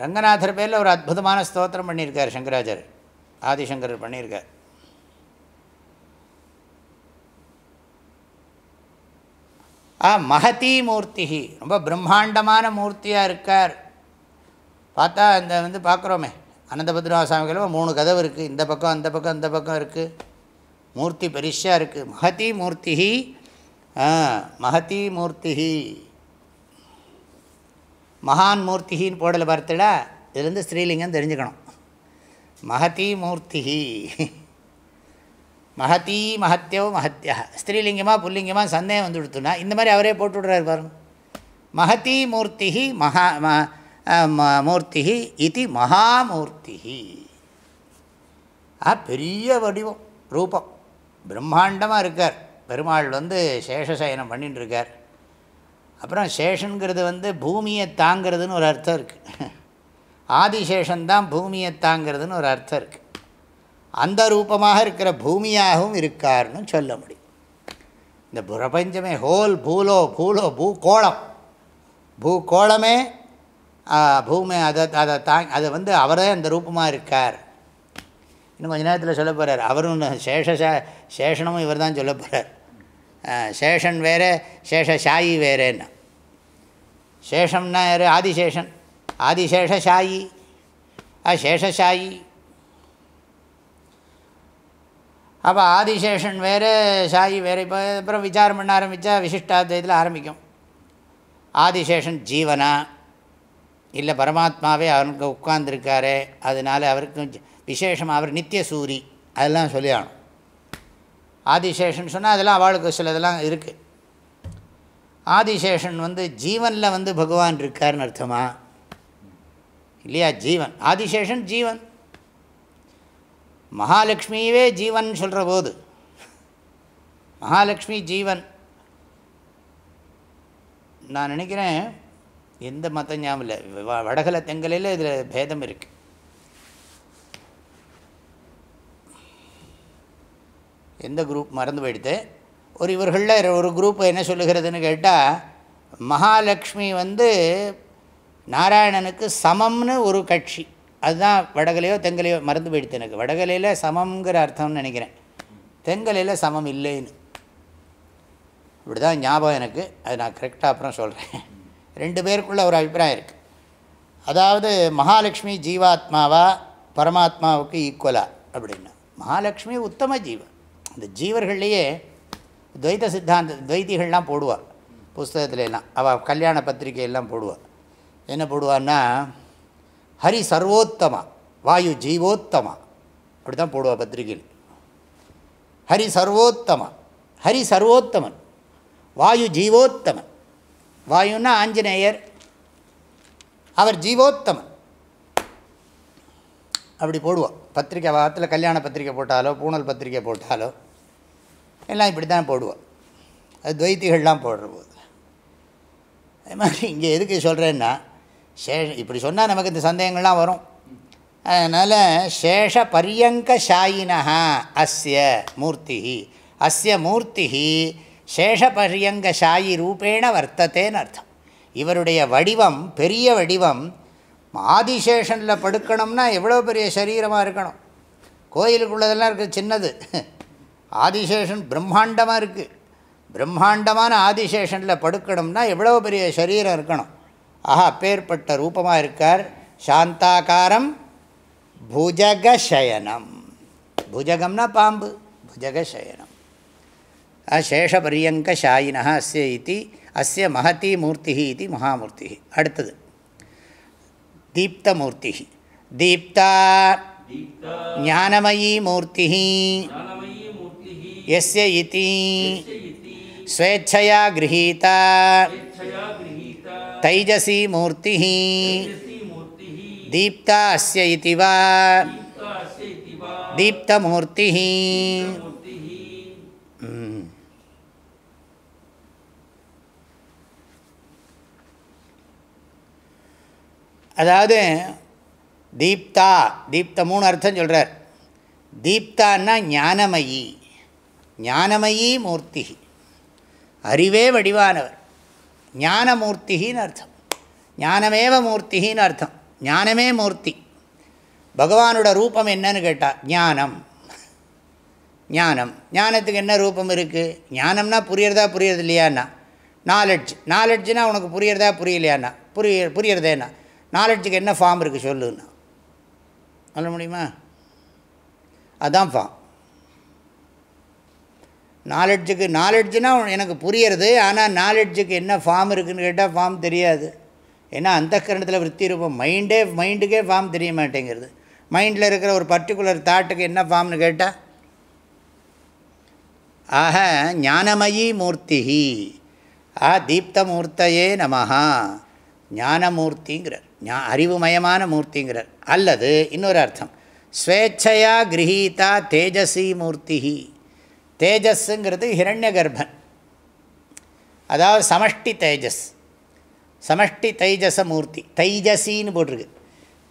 ரங்கநாதர் பேரில் ஒரு அற்புதமான ஸ்தோத்திரம் பண்ணியிருக்கார் சங்கராச்சாரியர். ஆதிசங்கரர் பண்ணியிருக்கார். ஆ மகதி மூர்த்தி. ரொம்ப பிரம்மாண்டமான மூர்த்தியாக இருக்கார். பார்த்தா இந்த வந்து பார்க்குறோமே அனந்தபத்ரநாத மூணு கதவு இருக்குது இந்த பக்கம் அந்த பக்கம் அந்த பக்கம் இருக்குது மூர்த்தி பெரிஷாக இருக்குது மகதி மூர்த்தி. மகதி மூர்த்தி. மகான் மூர்த்திகின்னு போடலை பார்த்தடா. இதுலேருந்து ஸ்ரீலிங்கம் தெரிஞ்சுக்கணும். மகதி மூர்த்தி மகதி மகத்தியோ மகத்தியா ஸ்திரீலிங்கமாக புல்லிங்கமாக சந்தேகம் வந்து கொடுத்துனா இந்த மாதிரி அவரே போட்டு விட்றாரு பாருங்க. மகதி மூர்த்தி மகா மூர்த்தி இது மகாமூர்த்திஹி. ஆ பெரிய வடிவம் ரூபம். பிரம்மாண்டமாக இருக்கார். பெருமாள் வந்து சேஷசயனம் பண்ணிட்டு இருக்கார். அப்புறம் சேஷனுங்கிறது வந்து பூமியை தாங்கிறதுன்னு ஒரு அர்த்தம் இருக்குது ஆதிசேஷந்தான் பூமியை தாங்கிறதுன்னு ஒரு அர்த்தம் இருக்குது அந்த ரூபமாக இருக்கிற பூமியாகவும் இருக்கார்னு சொல்ல முடியும். இந்த பிரபஞ்சமே ஹோல் பூலோ பூலோ பூகோளம். பூகோளமே பூமி அதை அதை தாங் அதை வந்து அவரே அந்த ரூபமாக இருக்கார். இன்னும் கொஞ்ச நேரத்தில் சொல்ல போகிறார் அவரும் சேஷ சேஷனமும் இவர் தான் சொல்ல போகிறார் சேஷன் வேறு சேஷசாயி வேறேன்னா. சேஷம்னா யார்? ஆதிசேஷன். ஆதிசேஷசாயி சேஷசாயி. அப்போ ஆதிசேஷன் வேறு சாயி வேறு. இப்போ அப்புறம் விசாரம் பண்ண ஆரம்பித்தா விசிஷ்டாத்வயத்தில் ஆரம்பிக்கும். ஆதிசேஷன் ஜீவனா? இல்லை பரமாத்மாவே அவனுக்கு உட்கார்ந்துருக்காரு அதனால் அவருக்கு விசேஷம் அவர் நித்திய சூரி அதெல்லாம் சொல்லி ஆகணும் ஆதிசேஷன் சொன்னால் அதெல்லாம் அவளுக்கு சிலதெல்லாம் இருக்குது ஆதிசேஷன் வந்து ஜீவனில் வந்து பகவான் இருக்கார்னு அர்த்தமா? இல்லையா? ஜீவன். ஆதிசேஷன் ஜீவன். மகாலட்சுமியவே ஜீவன் சொல்கிற போது. மகாலட்சுமி ஜீவன். நான் நினைக்கிறேன் எந்த மதம் ஞாபகம் இல்லை. வடகலை தெங்கலையில் இதில் பேதம் இருக்குது எந்த குரூப் மறந்து போயிடுது. ஒரு இவர்களில் ஒரு குரூப் என்ன சொல்லுகிறதுன்னு கேட்டால் மகாலட்சுமி வந்து நாராயணனுக்கு சமம்னு ஒரு கட்சி. அதுதான் வடகலையோ தெங்கலையோ மறந்து போயிடுது எனக்கு. வடகலையில் சமங்கிற அர்த்தம்னு நினைக்கிறேன். தெங்கலையில் சமம் இல்லைன்னு. இப்படி தான் ஞாபகம் எனக்கு. அது நான் கரெக்டாக அப்புறம் சொல்கிறேன் ரெண்டு பேருக்குள்ள ஒரு அபிப்பிராயம் இருக்குது அதாவது மகாலட்சுமி ஜீவாத்மாவா பரமாத்மாவுக்கு ஈக்குவலா அப்படின்னா மகாலட்சுமி உத்தம ஜீவன். இந்த ஜீவர்கள்லேயே துவைத சித்தாந்த துவைதிகள்லாம் போடுவாள் புஸ்தகத்துல எல்லாம் அவள் கல்யாண பத்திரிகையெல்லாம் போடுவாள் என்ன போடுவான்னா ஹரி சர்வோத்தமா வாயு ஜீவோத்தமா. அப்படி தான் போடுவா பத்திரிகையில். ஹரி சர்வோத்தமா ஹரி சர்வோத்தமன் வாயு ஜீவோத்தமன். வாயுன்னா ஆஞ்சநேயர் அவர் ஜீவோத்தமன். அப்படி போடுவோம் பத்திரிக்கை வாரத்தில் கல்யாண பத்திரிக்கை போட்டாலோ பூனல் பத்திரிக்கை போட்டாலோ எல்லாம் இப்படி தான் போடுவோம் அது துவைத்திகள்லாம் போடுற போது அது மாதிரி இங்கே எதுக்கு சொல்கிறேன்னா சே இப்படி சொன்னால் நமக்கு இந்த சந்தேகங்கள்லாம் வரும். அதனால் சேஷ பரியங்க ஷாயினா அஸ்ய மூர்த்தி அஸ்ய மூர்த்தி சேஷ பரியங்க சாயி ரூபேண வர்த்தத்தேன்னு அர்த்தம். இவருடைய வடிவம் பெரிய வடிவம் ஆதிசேஷனில் படுக்கணும்னா எவ்வளோ பெரிய சரீரமாக இருக்கணும். கோயிலுக்குள்ளதெல்லாம் இருக்குது சின்னது. ஆதிசேஷன் பிரம்மாண்டமாக இருக்குது பிரம்மாண்டமான ஆதிசேஷனில் படுக்கணும்னா எவ்வளோ பெரிய சரீரம் இருக்கணும். ஆஹா அப்பேற்பட்ட ரூபமாக இருக்கார். சாந்தாகாரம் புஜகசயனம். புஜகம்னா பாம்பு புஜகசயனம். சேஷபரியங்க சாயினா அஸ்ய இது அஸ்ய மகதி மூர்த்தி இது மகாமூர்த்தி அடுத்தது. दीप्तमूर्ति। दीप्ता ज्ञानमयी मूर्ति। यस्य इति स्वेच्छया गृहीता। तैजसी मूर्ति। दीप्ता अस्य इति वा। दीप्तमूर्तिः। அதாவது தீப்தா தீப்த மூணு அர்த்தம் சொல்கிறார் தீப்தான்னா ஞானமயி. ஞானமயி மூர்த்தி அறிவே வடிவானவர். ஞானமூர்த்தின்னு அர்த்தம். ஞானமேவ மூர்த்தின்னு அர்த்தம். ஞானமே மூர்த்தி. பகவானோட ரூபம் என்னன்னு கேட்டால் ஞானம். ஞானம். ஞானத்துக்கு என்ன ரூபம் இருக்குது ஞானம்னா புரியறதா புரியறது இல்லையான்னா நாலெட்ஜ் நாலெட்ஜுனா உனக்கு புரியறதா புரியலையாண்ணா புரிய புரியறதேண்ணா நாலெட்ஜுக்கு என்ன ஃபார்ம் இருக்குது சொல்லுன்னா. சொல்ல முடியுமா? அதுதான் ஃபார்ம் நாலெட்ஜுக்கு நாலெட்ஜுனா எனக்கு புரியறது ஆனால் நாலெட்ஜுக்கு என்ன ஃபார்ம் இருக்குதுன்னு கேட்டால் ஃபார்ம் தெரியாது. ஏன்னா அந்த கரணத்தில் விற்பி ரூபம் மைண்டே மைண்டுக்கே ஃபார்ம் தெரிய மாட்டேங்கிறது. மைண்டில் இருக்கிற ஒரு பர்டிகுலர் தாட்டுக்கு என்ன ஃபார்ம்னு கேட்டால் ஆக ஞானமயி மூர்த்திஹி. ஆ தீப்தமூர்த்தையே நமஹா. ஞானமூர்த்திங்கிறார். ஞா அறிவுமயமான மூர்த்திங்கிறார். அல்லது இன்னொரு அர்த்தம் ஸ்வேச்சையா கிரகீதா தேஜசி மூர்த்தி தேஜஸ்ஸுங்கிறது ஹிரண்ய கர்ப்பன். அதாவது சமஷ்டி தேஜஸ். சமஷ்டி தைஜச மூர்த்தி. தைஜசின்னு போட்டிருக்கு.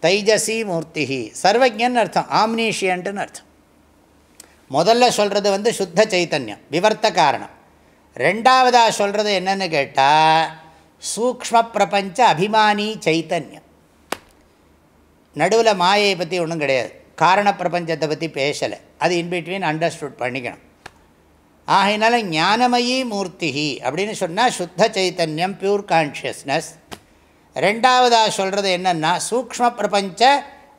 தைஜசி மூர்த்தி சர்வஜன் அர்த்தம் ஆம்னீஷியன்ட்டுன்னு அர்த்தம். முதல்ல சொல்கிறது வந்து சுத்த சைத்தன்யம் விவர்த்த காரணம். ரெண்டாவதாக சொல்கிறது என்னென்னு கேட்டால் சூக்ம பிரபஞ்ச அபிமானி சைத்தன்யம். நடுவில் மாயை பற்றி ஒன்றும் கிடையாது. காரண பிரபஞ்சத்தை பற்றி பேசலை. அது இன்பிட்வீன் அண்டர்ஸ்டுட் பண்ணிக்கணும். ஆகையினால ஞானமயி மூர்த்தி அப்படின்னு சொன்னால் சுத்த சைத்தன்யம் பியூர் கான்ஷியஸ்னஸ் ரெண்டாவதாக சொல்கிறது என்னென்னா சூக்ம பிரபஞ்ச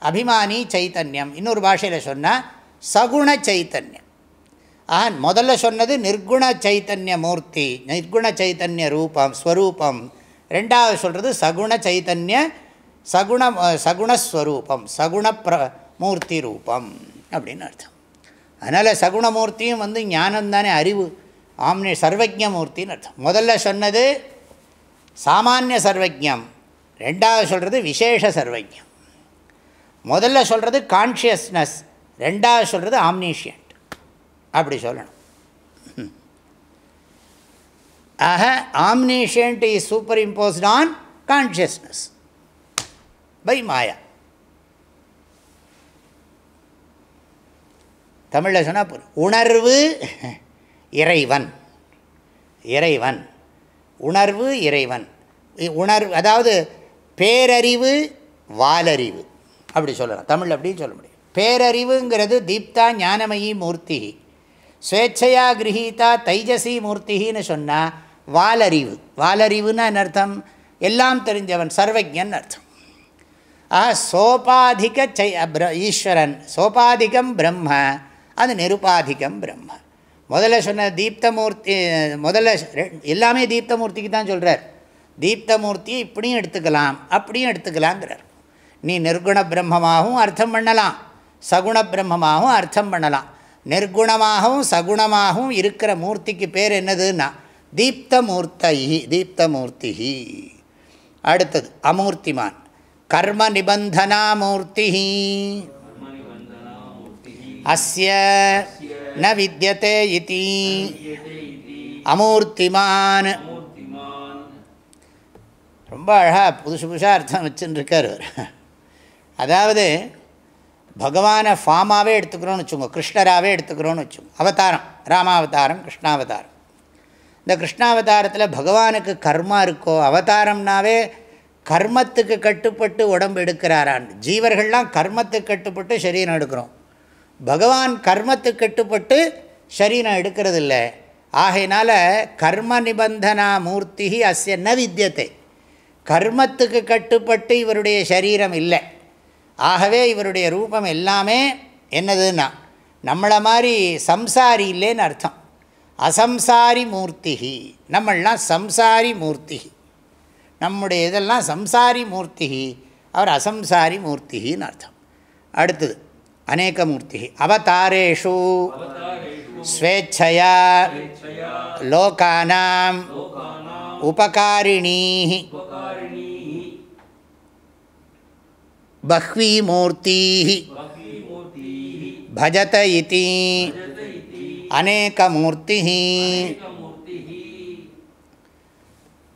அபிமானி சைத்தன்யம். இன்னொரு பாஷையில் சொன்னால் சகுண சைத்தன்யம். ஆ முதல்ல சொன்னது நிர்குண சைத்தன்ய மூர்த்தி நிர்குண சைத்தன்ய ரூபம் ஸ்வரூபம். ரெண்டாவது சொல்கிறது சகுண சைத்தன்ய சகுண சகுணஸ்வரூபம் சகுண பிர மூர்த்தி ரூபம் அப்படின்னு அர்த்தம். அதனால் சகுணமூர்த்தியும் வந்து ஞானம் தானே அறிவு. ஆம்னி சர்வஜமூர்த்தின்னு அர்த்தம். முதல்ல சொன்னது சாமானிய சர்வஜம் ரெண்டாவது சொல்கிறது விசேஷ சர்வஜம் முதல்ல சொல்கிறது கான்ஷியஸ்னஸ் ரெண்டாவது சொல்கிறது ஆம்னீஷியன் அப்படி சொல்லணும். ஆக omniscient is superimposed on consciousness by maya தமிழில் சொன்னால் உணர்வு இறைவன். இறைவன். உணர்வு இறைவன். உணர்வு அதாவது பேரறிவு வாலறிவு. அப்படி சொல்லலாம். தமிழ் அப்படின்னு சொல்ல முடியும். பேரறிவுங்கிறது தீப்தா ஞானமயி மூர்த்தி ஸ்வேச்சையா கிரகீதா தைஜசி மூர்த்தின்னு சொன்னால் வாலறிவு. வாலறிவுன்னா என்ன அர்த்தம்? எல்லாம் தெரிஞ்சவன் சர்வஜன் அர்த்தம். ஆ சோபாதிக சை ஈஸ்வரன். சோபாதிகம் பிரம்ம அது நிருபாதிகம் பிரம்ம. முதல்ல சொன்ன தீப்தமூர்த்தி முதல்ல எல்லாமே தீப்தமூர்த்திக்கு தான் சொல்கிறார் தீப்தமூர்த்தியை இப்படியும் எடுத்துக்கலாம் அப்படியும் எடுத்துக்கலாங்கிறார். நீ நிர்குண பிரம்மமாகவும் அர்த்தம் பண்ணலாம். சகுண பிரம்மமாகவும் அர்த்தம் பண்ணலாம். நிர்குணமாகவும் சகுணமாகவும் இருக்கிற மூர்த்திக்கு பேர் என்னதுன்னா தீப்தமூர்த்தை தீப்தமூர்த்தி அடுத்தது அமூர்த்திமான். கர்ம நிபந்தனா மூர்த்தி அஸ்ய ந வித்தியதே இதி. அமூர்த்திமான். ரொம்ப அழகாக புதுசு புதுசாக அர்த்தம் வச்சுருக்கார் அவர். அதாவது பகவானை ஃபார்மாகவே எடுத்துக்கிறோன்னு வச்சுக்கோங்க. கிருஷ்ணராகவே எடுத்துக்கிறோன்னு வச்சுக்கோங்க. அவதாரம். ராமாவதாரம் கிருஷ்ணாவதாரம். இந்த கிருஷ்ணாவதாரத்தில் பகவானுக்கு கர்மா இருக்கோ அவதாரம்னாவே கர்மத்துக்கு கட்டுப்பட்டு உடம்பு எடுக்கிறாரான். ஜீவர்கள்லாம் கர்மத்துக்கு கட்டுப்பட்டு சரீரம் எடுக்கிறோம். பகவான் கர்மத்துக்கு கட்டுப்பட்டு சரீரம் எடுக்கிறதில்ல. ஆகையினால கர்ம நிபந்தனா மூர்த்தி அஸ்ய ந வித்தியத்தை கர்மத்துக்கு கட்டுப்பட்டு இவருடைய சரீரம் இல்லை. ஆகவே இவருடைய ரூபம் எல்லாமே என்னதுன்னா நம்மளை மாதிரி சம்சாரி இல்லைன்னு அர்த்தம். அசம்சாரி மூர்த்திகி நம்மளாம் சம்சாரி மூர்த்திகி நம்முடைய இதெல்லாம் சம்சாரி மூர்த்திகி அவர் அசம்சாரி மூர்த்திகின்னு அர்த்தம். அடுத்தது அநேக மூர்த்தி அவதாரேஷு. ஸ்வேச்சையா. லோகானாம். உபகாரிணீ பஹ்வி மூர்த்தி பஜத இதி. அநேகமூர்த்தி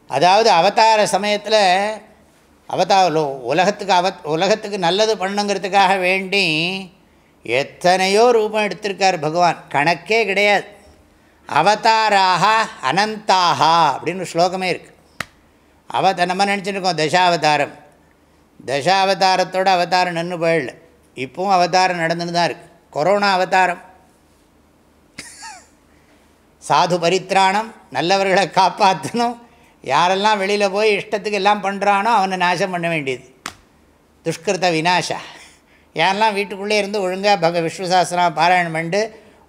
அதாவது அவதார சமயத்தில் அவதார உலகத்துக்கு அவ உலகத்துக்கு நல்லது பண்ணுங்கிறதுக்காக வேண்டி எத்தனையோ ரூபம் எடுத்திருக்கார் பகவான். கணக்கே கிடையாது. அவதாராக அனந்தாகா அப்படின்னு ஸ்லோகமே இருக்குது அவத நம்ம நினச்சிருக்கோம் தசாவதாரம். தசாவதாரத்தோட அவதாரம் நின்று போயிடல. இப்பவும் அவதாரம் நடந்துன்னு தான் இருக்குது கொரோனா அவதாரம். சாது பரித்ராணம் நல்லவர்களை காப்பாற்றணும் யாரெல்லாம் வெளியில் போய் இஷ்டத்துக்கு எல்லாம் பண்ணுறானோ அவனை நாசம் பண்ண வேண்டியது. துஷ்கிருத வினாஷா யாரெல்லாம் வீட்டுக்குள்ளே இருந்து ஒழுங்காக பக விஸ்வசாஸ்திரம் பாராயணம் பண்ணிட்டு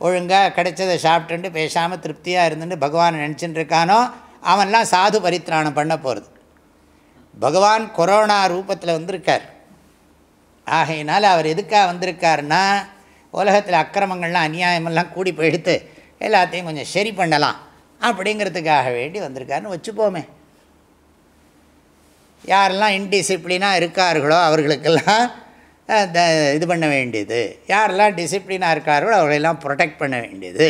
ஒழுங்காக கிடைச்சதை சாப்பிட்டுண்டு பேசாமல் திருப்தியாக இருந்துட்டு பகவானை நினச்சிட்டு இருக்கானோ அவன்லாம் சாது பரித்ராணம் பண்ண போகிறது பகவான் கொரோனா ரூபத்தில் வந்திருக்கார். ஆகையினால் அவர் எதுக்காக வந்திருக்காருன்னா உலகத்தில் அக்கிரமங்கள்லாம் அநியாயமெல்லாம் கூடி போயிடுத்து எல்லாத்தையும் கொஞ்சம் சரி பண்ணலாம் அப்படிங்கிறதுக்காக வேண்டி வந்திருக்காருன்னு வச்சுப்போமே. யாரெல்லாம் இன்டிசிப்ளினாக இருக்கார்களோ அவர்களுக்கெல்லாம் இது பண்ண வேண்டியது. யாரெல்லாம் டிசிப்ளினாக இருக்கார்களோ அவர்களெல்லாம் ப்ரொடெக்ட் பண்ண வேண்டியது.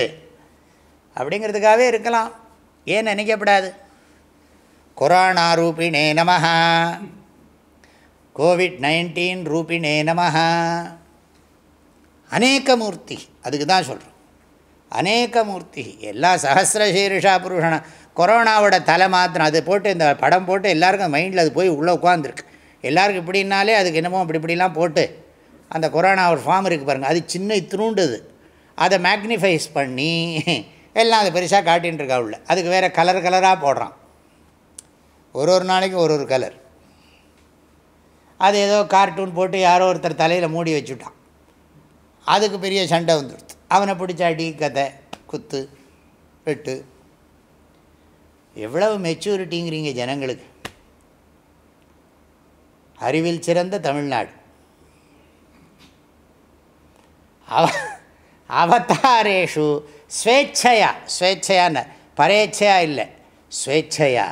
அப்படிங்கிறதுக்காகவே இருக்கலாம். ஏன் நினைக்கப்படாது? கொரோனா ரூபிணே நம கோவிட் நைன்டீன் ரூபிணே நம அநேகமூர்த்தி அதுக்கு தான் சொல்கிறோம் அநேகமூர்த்தி எல்லா சஹசிரசீரிஷா புருஷன கொரோனாவோட தலை மாத்திரம் அது போட்டு இந்த படம் போட்டு எல்லாருக்கும் மைண்டில் அது போய் உள்ளே உட்காந்துருக்கு எல்லாருக்கும் இப்படின்னாலே அதுக்கு என்னமோ அப்படி இப்படிலாம் போட்டு அந்த கொரோனா ஒரு ஃபார்ம் இருக்குது பாருங்கள் அது சின்ன இத்தினூண்டுது அதை மேக்னிஃபைஸ் பண்ணி எல்லாம் அதை பெருசாக காட்டின்னு இருக்கா உள்ள. அதுக்கு வேறு கலர் கலராக போடுறான். ஒரு ஒரு நாளைக்கு ஒரு ஒரு கலர் அது ஏதோ கார்ட்டூன் போட்டு யாரோ ஒருத்தர் தலையில் மூடி வச்சுட்டான். அதுக்கு பெரிய சண்டை வந்துடுது. அவனை பிடிச்ச அடி கதை குத்து வெட்டு. எவ்வளவு மெச்சூரிட்டிங்கிறீங்க ஜனங்களுக்கு. அறிவில் சிறந்த தமிழ்நாடு. அவ அவதாரேஷு ஸ்வேச்சையா ஸ்வேச்சையான பரேச்சையா இல்லை ஸ்வேச்சையா.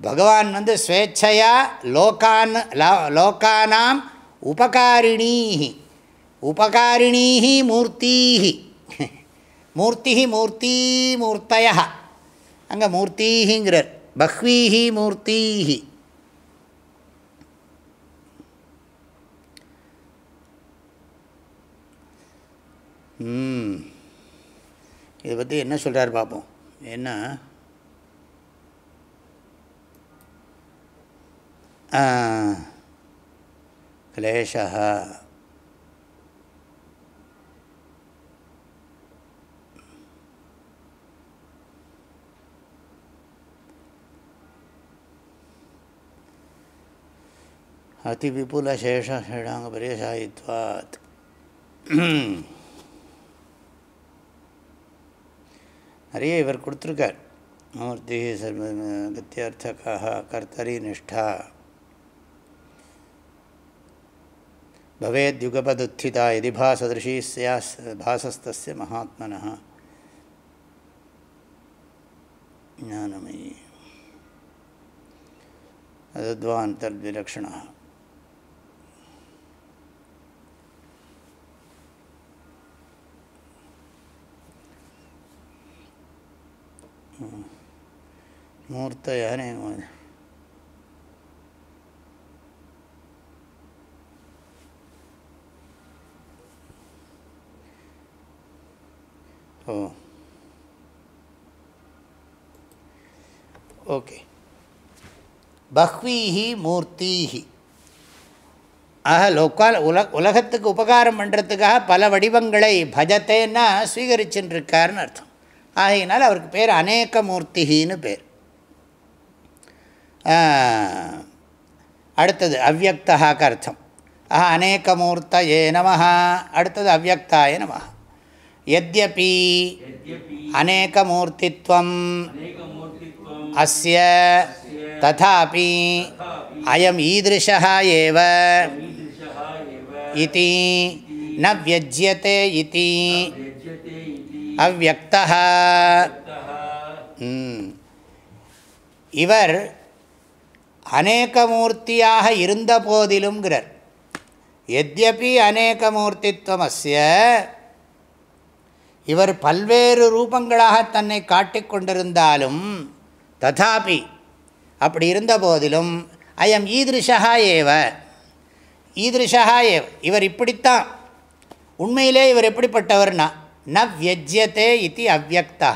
பகவான் வந்து ஸ்வேச்சையா லோக்கான் லோகானாம் உபகாரிணீஹி. உபகாரிணீஹி மூர்த்தீஹி. மூர்த்தி மூர்த்தி மூர்த்தய. அங்கே மூர்த்திங்கிறார் பஹ்வீஹி மூர்த்தீஹி. இதை பற்றி என்ன சொல்கிறார் பார்ப்போம் என்ன கிளேஷா அதிவிபுலசேஷ ஷேடாங்க பரியசாயித்வாத் நிறைய இவர் கொடுத்துருக்கார் மூர்த்தி சர்வ கத்தியர்த்தக்காக கர்த்தரி நிஷ்டா भवेद्युगपदुत्थिता यदि भासदृशी स्यास् भासस्तस्य महात्मनः। ज्ञानमयी। तद्वान् तद्विलक्षणः हम्म। ஓ. ஓகே. பஹ்வீஹி மூர்த்தீஹி. ஆக லோக்கால் உல உலகத்துக்கு உபகாரம் பண்ணுறதுக்காக பல வடிவங்களை பஜத்தேன்னா ஸ்வீகரிச்சுட்டுருக்காருன்னு அர்த்தம். ஆகையினால் அவருக்கு பேர் அநேக மூர்த்திகின்னு பேர். அடுத்தது அவ்வக்தகாக்கு அர்த்தம். ஆஹா அநேகமூர்த்தயே நம அடுத்தது அவ்வக்தாய நமஹா. यद्यपि अनेकमूर्तित्वम् अस्य तथापि अयम् ईदृशः एव इति न व्यज्यते इति அவ்வக்தா இவர் அநேகமூர்த்தியாக இருந்த போதிலும்ங்கிறார் எத்யபி அநேகமூர்த்தித்வமஸ்ய இவர் பல்வேறு ரூபங்களாக தன்னை காட்டிக்கொண்டிருந்தாலும் ததாபி அப்படி இருந்த போதிலும் அயம் ஈதிருஷா ஏவ. ஈதிருஷா ஏவ. இவர் இப்படித்தான். உண்மையிலே இவர் எப்படிப்பட்டவர்னா ந வியஜ்யத்தே இது அவ்வக்தா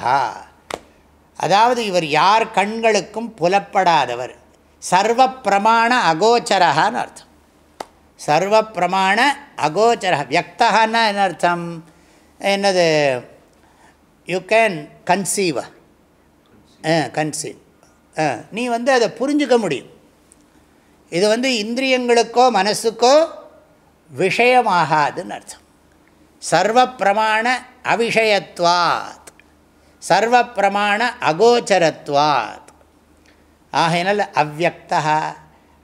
அதாவது இவர் யார் கண்களுக்கும் புலப்படாதவர். சர்வ பிரமாண அகோச்சரகான்னு அர்த்தம். சர்வ பிரமாண அகோச்சர வியக்தகான்னா என்ன அர்த்தம்? என்னது? யூ கேன் கன்சீவ் கன்சீவ் நீ வந்து அதை புரிஞ்சுக்க முடியும். இது வந்து இந்திரியங்களுக்கோ மனசுக்கோ விஷயமாகாதுன்னு அர்த்தம். சர்வ பிரமாண அவிஷயத்வாத். சர்வ பிரமாண அகோச்சரத்வாத். ஆகையினால் அவ்வக்தா.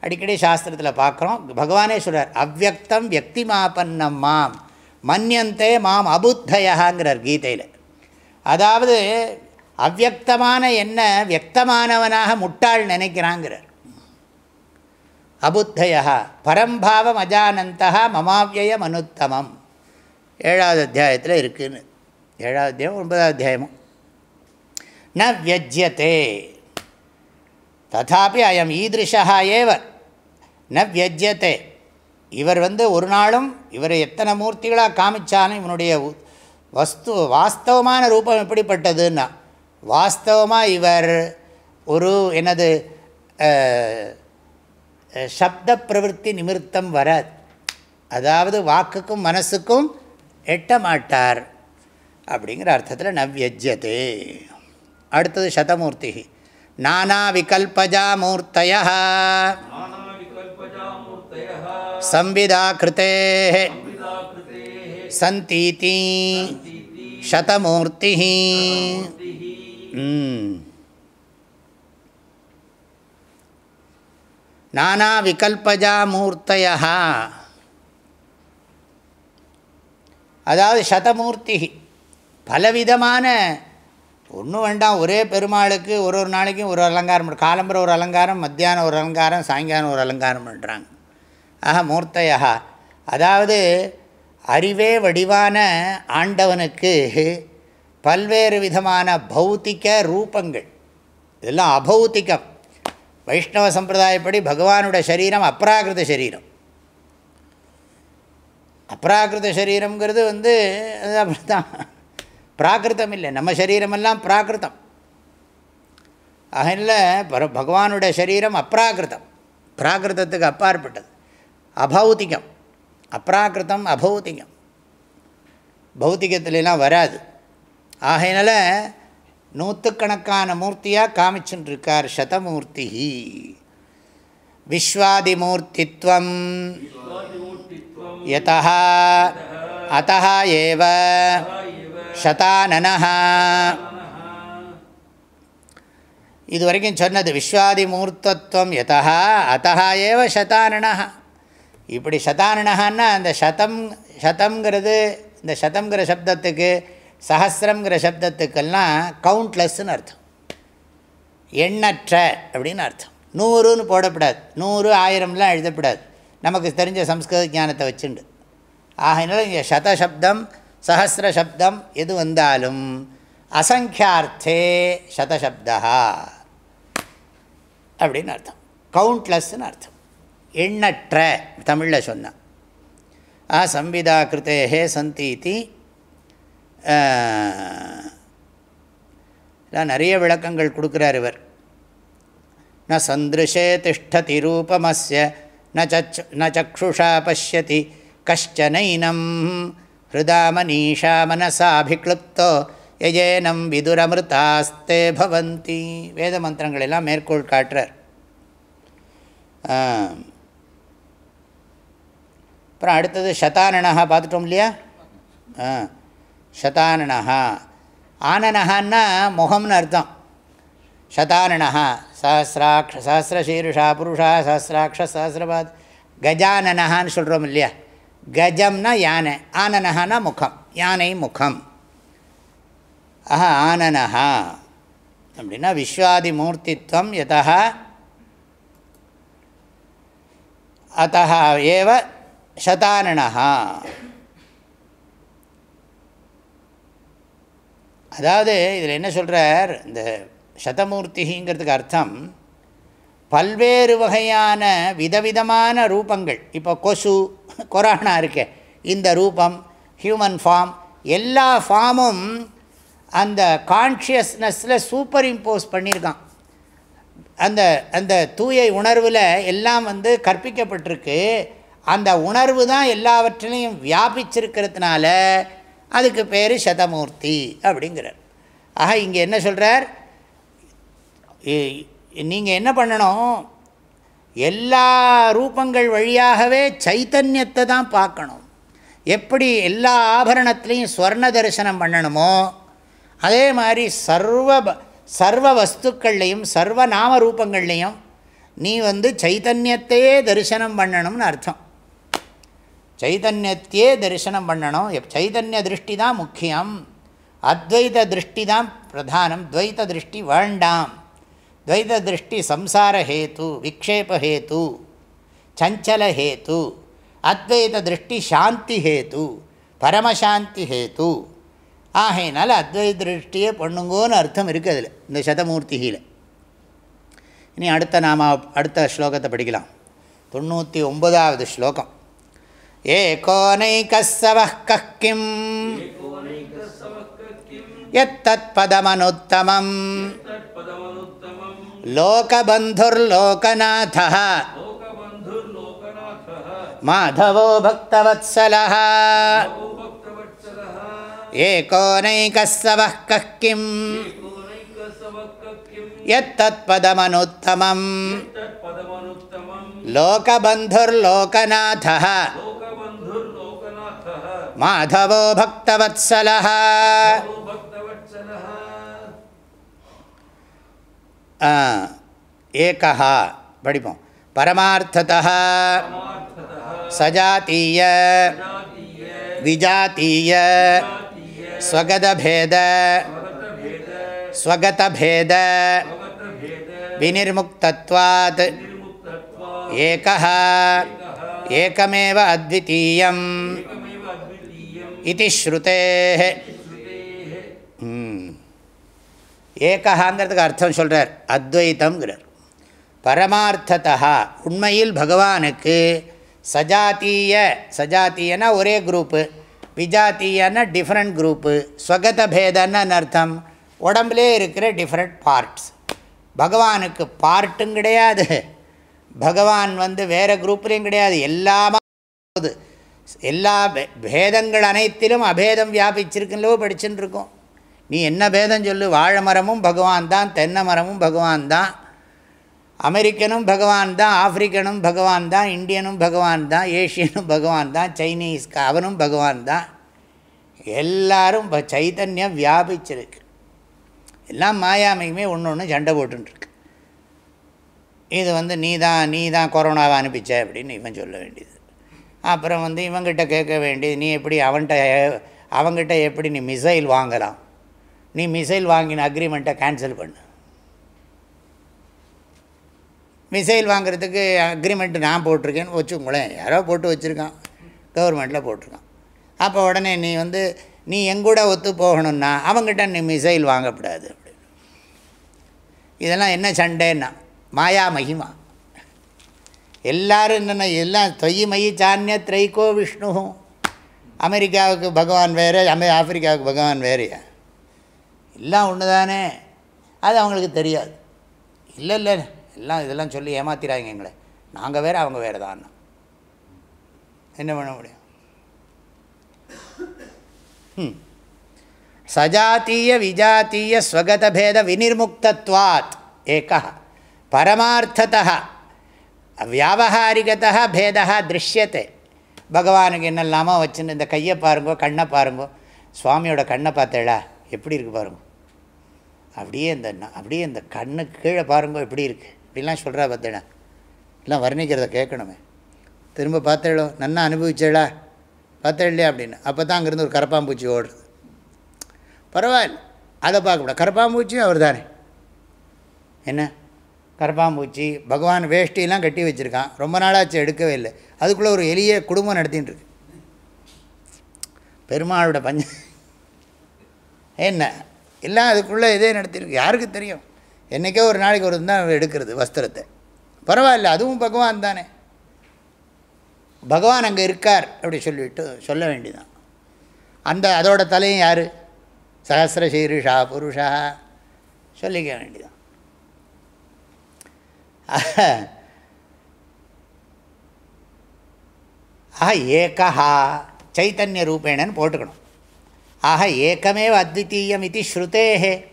அடிக்கடி சாஸ்திரத்தில் பார்க்குறோம். பகவானே சொல்கிறார் அவ்வக்தம் வியக்தி மாபன்னம் மாம். மன்யந்தே மாம் அபுத்தயாங்கிறார் கீதையில். அதாவது அவ்வக்தமான என்ன வியக்தமானவனாக முட்டாள் நினைக்கிறாங்கிறார். அபுத்தயா பரம்பாவம் அஜானந்தா மமாவியம் அனுத்தமம் ஏழாவது அத்தியாயத்தில் இருக்குதுன்னு ஏழாவது அத்தியாயம் ஒன்பதாவது அத்தியாயமும். ந வியஜ்யத்தே ததாபி அயம் ஈதிருஷா ஏவ. ந வியஜ்யத்தை இவர் வந்து ஒரு நாளும் இவரை எத்தனை மூர்த்திகளாக காமிச்சாலும் இவனுடைய வஸ்து வாஸ்தவமான ரூபம் எப்படிப்பட்டதுன்னா வாஸ்தவமாக இவர் ஒரு எனது சப்த பிரவருத்தி நிமித்தம் வராது. அதாவது வாக்குக்கும் மனசுக்கும் எட்ட மாட்டார் அப்படிங்கிற அர்த்தத்தில் நவ்யஜ்யதே. அடுத்தது சதமூர்த்தி. நானா விகல்பஜா மூர்த்தய சம்விதா கிருத்தே சந்தீதி சதமூர்த்தி நானா விகல்பஜா மூர்த்தய அதாவது சதமூர்த்தி பலவிதமான ஒன்றும் வேண்டாம் ஒரே பெருமாளுக்கு ஒரு ஒரு நாளைக்கும் ஒரு அலங்காரம் காலம்புற ஒரு அலங்காரம் மத்தியானம் ஒரு அலங்காரம் சாயங்காலம் ஒரு அலங்காரம் பண்ணுறாங்க ஆக மூர்த்தையா அதாவது அறிவே வடிவான ஆண்டவனுக்கு பல்வேறு விதமான பௌத்திக ரூபங்கள். இதெல்லாம் அபௌத்திகம். வைஷ்ணவ சம்பிரதாயப்படி பகவானுடைய சரீரம் அப்ராகிருத சரீரம். அப்ராகிருத சரீரங்கிறது வந்து அது அப்படி பிராகிருதம் இல்லை. நம்ம சரீரமெல்லாம் பிராகிருதம் அதில் பகவானுடைய சரீரம் அப்ராகிருதம் பிராகிருதத்துக்கு அப்பாற்பட்டது. அபௌத்திகம் அப்ராக்கிருத்தம் அபௌத்திகம் பௌத்திகத்துலாம் வராது. ஆகையினால நூற்றுக்கணக்கான மூர்த்தியாக காமிச்சுட்டுருக்கார் சதமூர்த்தி விஸ்வாதிமூர்த்தித்வம். யதா அத்த ஏவ. சதானன இது வரைக்கும் சொன்னது விஸ்வாதிமூர்த்தத்துவம் யதா அத்த ஏவ சதானன இப்படி சதானனஹான்னா அந்த சதம் சதங்கிறது இந்த சதம்ங்கிற சப்தத்துக்கு சஹசிரங்கிற சப்தத்துக்கெல்லாம் கவுண்ட்லெஸ்ன்னு அர்த்தம். எண்ணற்ற அப்படின்னு அர்த்தம். நூறுன்னு போடப்படாது. நூறு ஆயிரம்லாம் எழுதப்படாது. நமக்கு தெரிஞ்ச சம்ஸ்கிருத ஞானத்தை வச்சுண்டு. ஆகினால இங்கே சதசப்தம் சஹசிர சப்தம் எது வந்தாலும் அசங்கியார்த்தே சதசப்தா அப்படின்னு அர்த்தம். கவுண்ட்லெஸ்ன்னு அர்த்தம். எண்ணற்ற தமிழில் சொன்னான் ஆ சம்விதா கிருத்தேகே சந்தீதி. நிறைய விளக்கங்கள் கொடுக்குறார் இவர். ந சந்திருஷே திஷ்டதி ரூபமஸ்ய ந சக்ஷுஷா பசியதி கஷ்டனைனம் ஹிருதா மனீஷா மனசாபிக்ளுப்தோ யஜேனம் விதுரமிருதாஸ்தே பவந்தி. வேத மந்திரங்களெல்லாம் மேற்கோள் காட்டுறார். அப்புறம் அடுத்தது சதானனஹா பார்த்துட்டோம் இல்லையா? ஆ சதானனஹா. ஆனனஹான்னா முகம்னு அர்த்தம். சதானனஹா. சஹசிராட்ச சஹசிரசீருஷா புருஷா சஹசிராட்ச சஹசிரபாத். கஜானனஹான்னு சொல்கிறோம் இல்லையா? கஜம்னா யானை. ஆனனஹானா முகம். யானை முகம். ஆஹா ஆனனஹா. அப்படின்னா விஸ்வாதிமூர்த்தித்வம் யதா அத்த ஏவ சதானனஹா அதாவது இதில் என்ன சொல்கிறார் இந்த சதமூர்த்திங்கிறதுக்கு அர்த்தம் பல்வேறு வகையான விதவிதமான ரூபங்கள். இப்போ கொசு கொரோனா இருக்கே இந்த ரூபம் ஹியூமன் ஃபார்ம் எல்லா ஃபார்மும் அந்த கான்ஷியஸ்னஸில் சூப்பர் இம்போஸ் பண்ணியிருக்கான். அந்த அந்த தூய உணர்வில் எல்லாம் வந்து கற்பிக்கப்பட்டிருக்கு. அந்த உணர்வு தான் எல்லாவற்றிலையும் வியாபிச்சிருக்கிறதுனால அதுக்கு பேர் சதமூர்த்தி அப்படிங்கிறார். ஆக இங்கே என்ன சொல்கிறார் நீங்கள் என்ன பண்ணணும்? எல்லா ரூபங்கள் வழியாகவே சைத்தன்யத்தை தான் பார்க்கணும். எப்படி எல்லா ஆபரணத்துலேயும் ஸ்வர்ண தரிசனம் பண்ணணுமோ அதே மாதிரி சர்வ சர்வ வஸ்துக்கள்லேயும் சர்வ நாம ரூபங்கள்லேயும் நீ வந்து சைத்தன்யத்தையே தரிசனம் பண்ணணும்னு அர்த்தம். சைதன்யத்தையே தரிசனம் பண்ணணும். சைதன்ய திருஷ்டி தான் முக்கியம். அத்வைத திருஷ்டி தான் பிரதானம். துவைத திருஷ்டி வேண்டாம். துவைத திருஷ்டி சம்சாரஹேத்து விக்ஷேபஹேத்து சஞ்சலஹேத்து அத்வைத திருஷ்டி சாந்தி ஹேத்து பரமசாந்தி ஹேத்து. ஆகையினால அத்வைத திருஷ்டியே பண்ணுங்கோன்னு அர்த்தம் இருக்குது அதில் இந்த சதமூர்த்திகியில் இனி அடுத்த நாம் அடுத்த ஸ்லோகத்தை படிக்கலாம். தொண்ணூற்றி ஒன்பதாவது ஸ்லோகம். एको नैकः सवः कः किम् यत्तत्पदमनुत्तमम् लोकबन्धुर्लोकनाथः माधवो भक्तवत्सलः एको नैकः सवः कः किम् यत्तत्पदमनुत्तमम् लोकबन्धुर्लोकनाथः மாதவோ பக்தவத்சல ஏகா படிப்போம் பரமார்த்தத சஜாத்தீய விஜாத்தீய ஸ்வகதபேத ஸ்வகதபேத வினிர்முக்தத்வாத் ஏகா ஏகமேவ அத்விதீயம் இது ஸ்ருதே ஏகாங்கிறதுக்கு அர்த்தம் சொல்கிறார் அத்வைத்தங்கிறார் பரமார்த்ததா உண்மையில் பகவானுக்கு சஜாத்திய சஜாத்தியனா ஒரே குரூப்பு விஜாத்தியன்னா டிஃப்ரெண்ட் குரூப்பு ஸ்வகத பேதன்னு அர்த்தம்? உடம்புலே இருக்கிற டிஃப்ரெண்ட் பார்ட்ஸ் பகவானுக்கு பார்ட்டும் கிடையாது. பகவான் வந்து வேறு குரூப்லேயும் கிடையாது. எல்லாமே எல்லா பேதங்கள் அனைத்திலும் அபேதம் வியாபிச்சிருக்குல்லோ படிச்சுன்னு இருக்கோம் நீ என்ன பேதம் சொல்லு? வாழை மரமும் பகவான் தான் தென்னை மரமும் பகவான் தான் அமெரிக்கனும் பகவான் தான் ஆஃப்ரிக்கனும் பகவான் தான் இந்தியனும் பகவான் தான் ஏஷியனும் பகவான் தான் சைனீஸ் அவனும் பகவான் தான். எல்லாரும் சைத்தன்யம் வியாபிச்சிருக்கு. எல்லாம் மாயாமையுமே ஒன்று ஒன்று சண்டை போட்டுருக்கு இது வந்து நீ தான் நீ தான் கொரோனாவை அனுப்பிச்ச அப்படின்னு இவன் சொல்ல வேண்டியது. அப்புறம் வந்து இவங்கிட்ட கேட்க வேண்டியது நீ எப்படி அவன்கிட்ட அவங்ககிட்ட எப்படி நீ மிசைல் வாங்கலாம்? நீ மிசைல் வாங்கின அக்ரிமெண்ட்டை கேன்சல் பண்ணு. மிசைல் வாங்குறதுக்கு அக்ரிமெண்ட்டு நான் போட்டிருக்கேன்னு வச்சுக்கோங்களேன். யாரோ போட்டு வச்சுருக்கான். கவர்மெண்ட்டில் போட்டிருக்கான். அப்போ உடனே நீ வந்து நீ எங்கூட ஒத்து போகணுன்னா அவங்ககிட்ட நீ மிசைல் வாங்கக்கூடாது அப்படின்னு. இதெல்லாம் என்ன சண்டைன்னா மாயா மகிமா. எல்லாரும் என்னென்ன எல்லாம் தொய் மயி சான்ய திரைக்கோ விஷ்ணு. அமெரிக்காவுக்கு பகவான் வேறு அமெ ஆப்பிரிக்காவுக்கு பகவான் வேறையா? எல்லாம் ஒன்று தானே அது அவங்களுக்கு தெரியாது. இல்லை இல்லை. எல்லாம் இதெல்லாம் சொல்லி ஏமாத்திராங்க எங்களை. நாங்கள் வேறு அவங்க வேறு தான் என்ன பண்ண முடியும்? சஜாத்திய விஜாத்திய ஸ்வகதபேத வினிர்முக்தத்வாத் ஏகா. பரமார்த்ததः. வியாபகாரிகதா பேதா திருஷ்யத்தை பகவானுக்கு என்னெல்லாமோ வச்சுன்னு இந்த கையை பாருங்கோ கண்ணை பாருங்கோ சுவாமியோட கண்ணை பார்த்தேடா எப்படி இருக்குது பாருங்க. அப்படியே இந்த அப்படியே இந்த கண்ணுக்கு கீழே பாருங்கோ எப்படி இருக்குது இப்படிலாம் சொல்கிறா பார்த்தேடா எல்லாம் வர்ணிக்கிறத கேட்கணுமே. திரும்ப பார்த்தேளோ நன்னா அனுபவிச்சேடா பார்த்தேல்லையா அப்படின்னு. அப்போ தான் அங்கேருந்து ஒரு கரப்பாம்பூச்சி ஓடுறது பரவாயில்ல. அதை பார்க்கக்கூடாது கரப்பாம்பூச்சியும் அவர் தானே என்ன? கரப்பாம்பூச்சி பகவான் வேஷ்டியெல்லாம் கட்டி வச்சுருக்கான். ரொம்ப நாளாச்சு எடுக்கவே இல்லை. அதுக்குள்ளே ஒரு எளிய குடும்பம் நடத்தின்னு இருக்கு. பெருமாளோட பஞ்ச என்ன? எல்லாம் அதுக்குள்ளே இதே நடத்திருக்கு யாருக்கு தெரியும்? என்றைக்கோ ஒரு நாளைக்கு ஒரு தான் எடுக்கிறது வஸ்திரத்தை. பரவாயில்ல அதுவும் பகவான் தானே. பகவான் அங்கே இருக்கார் அப்படி சொல்லிவிட்டு சொல்ல வேண்டியதான் அந்த அதோட தலையும் யார்? சஹசிர சீருஷா புருஷா சொல்லிக்க வேண்டியதான் ஆஹா. ஏகா சைத்தன்ய ரூபேணன்னு போட்டுக்கணும். ஆக ஏக்கமேவ அத்வித்தீயம் இது ஸ்ருதேஹே.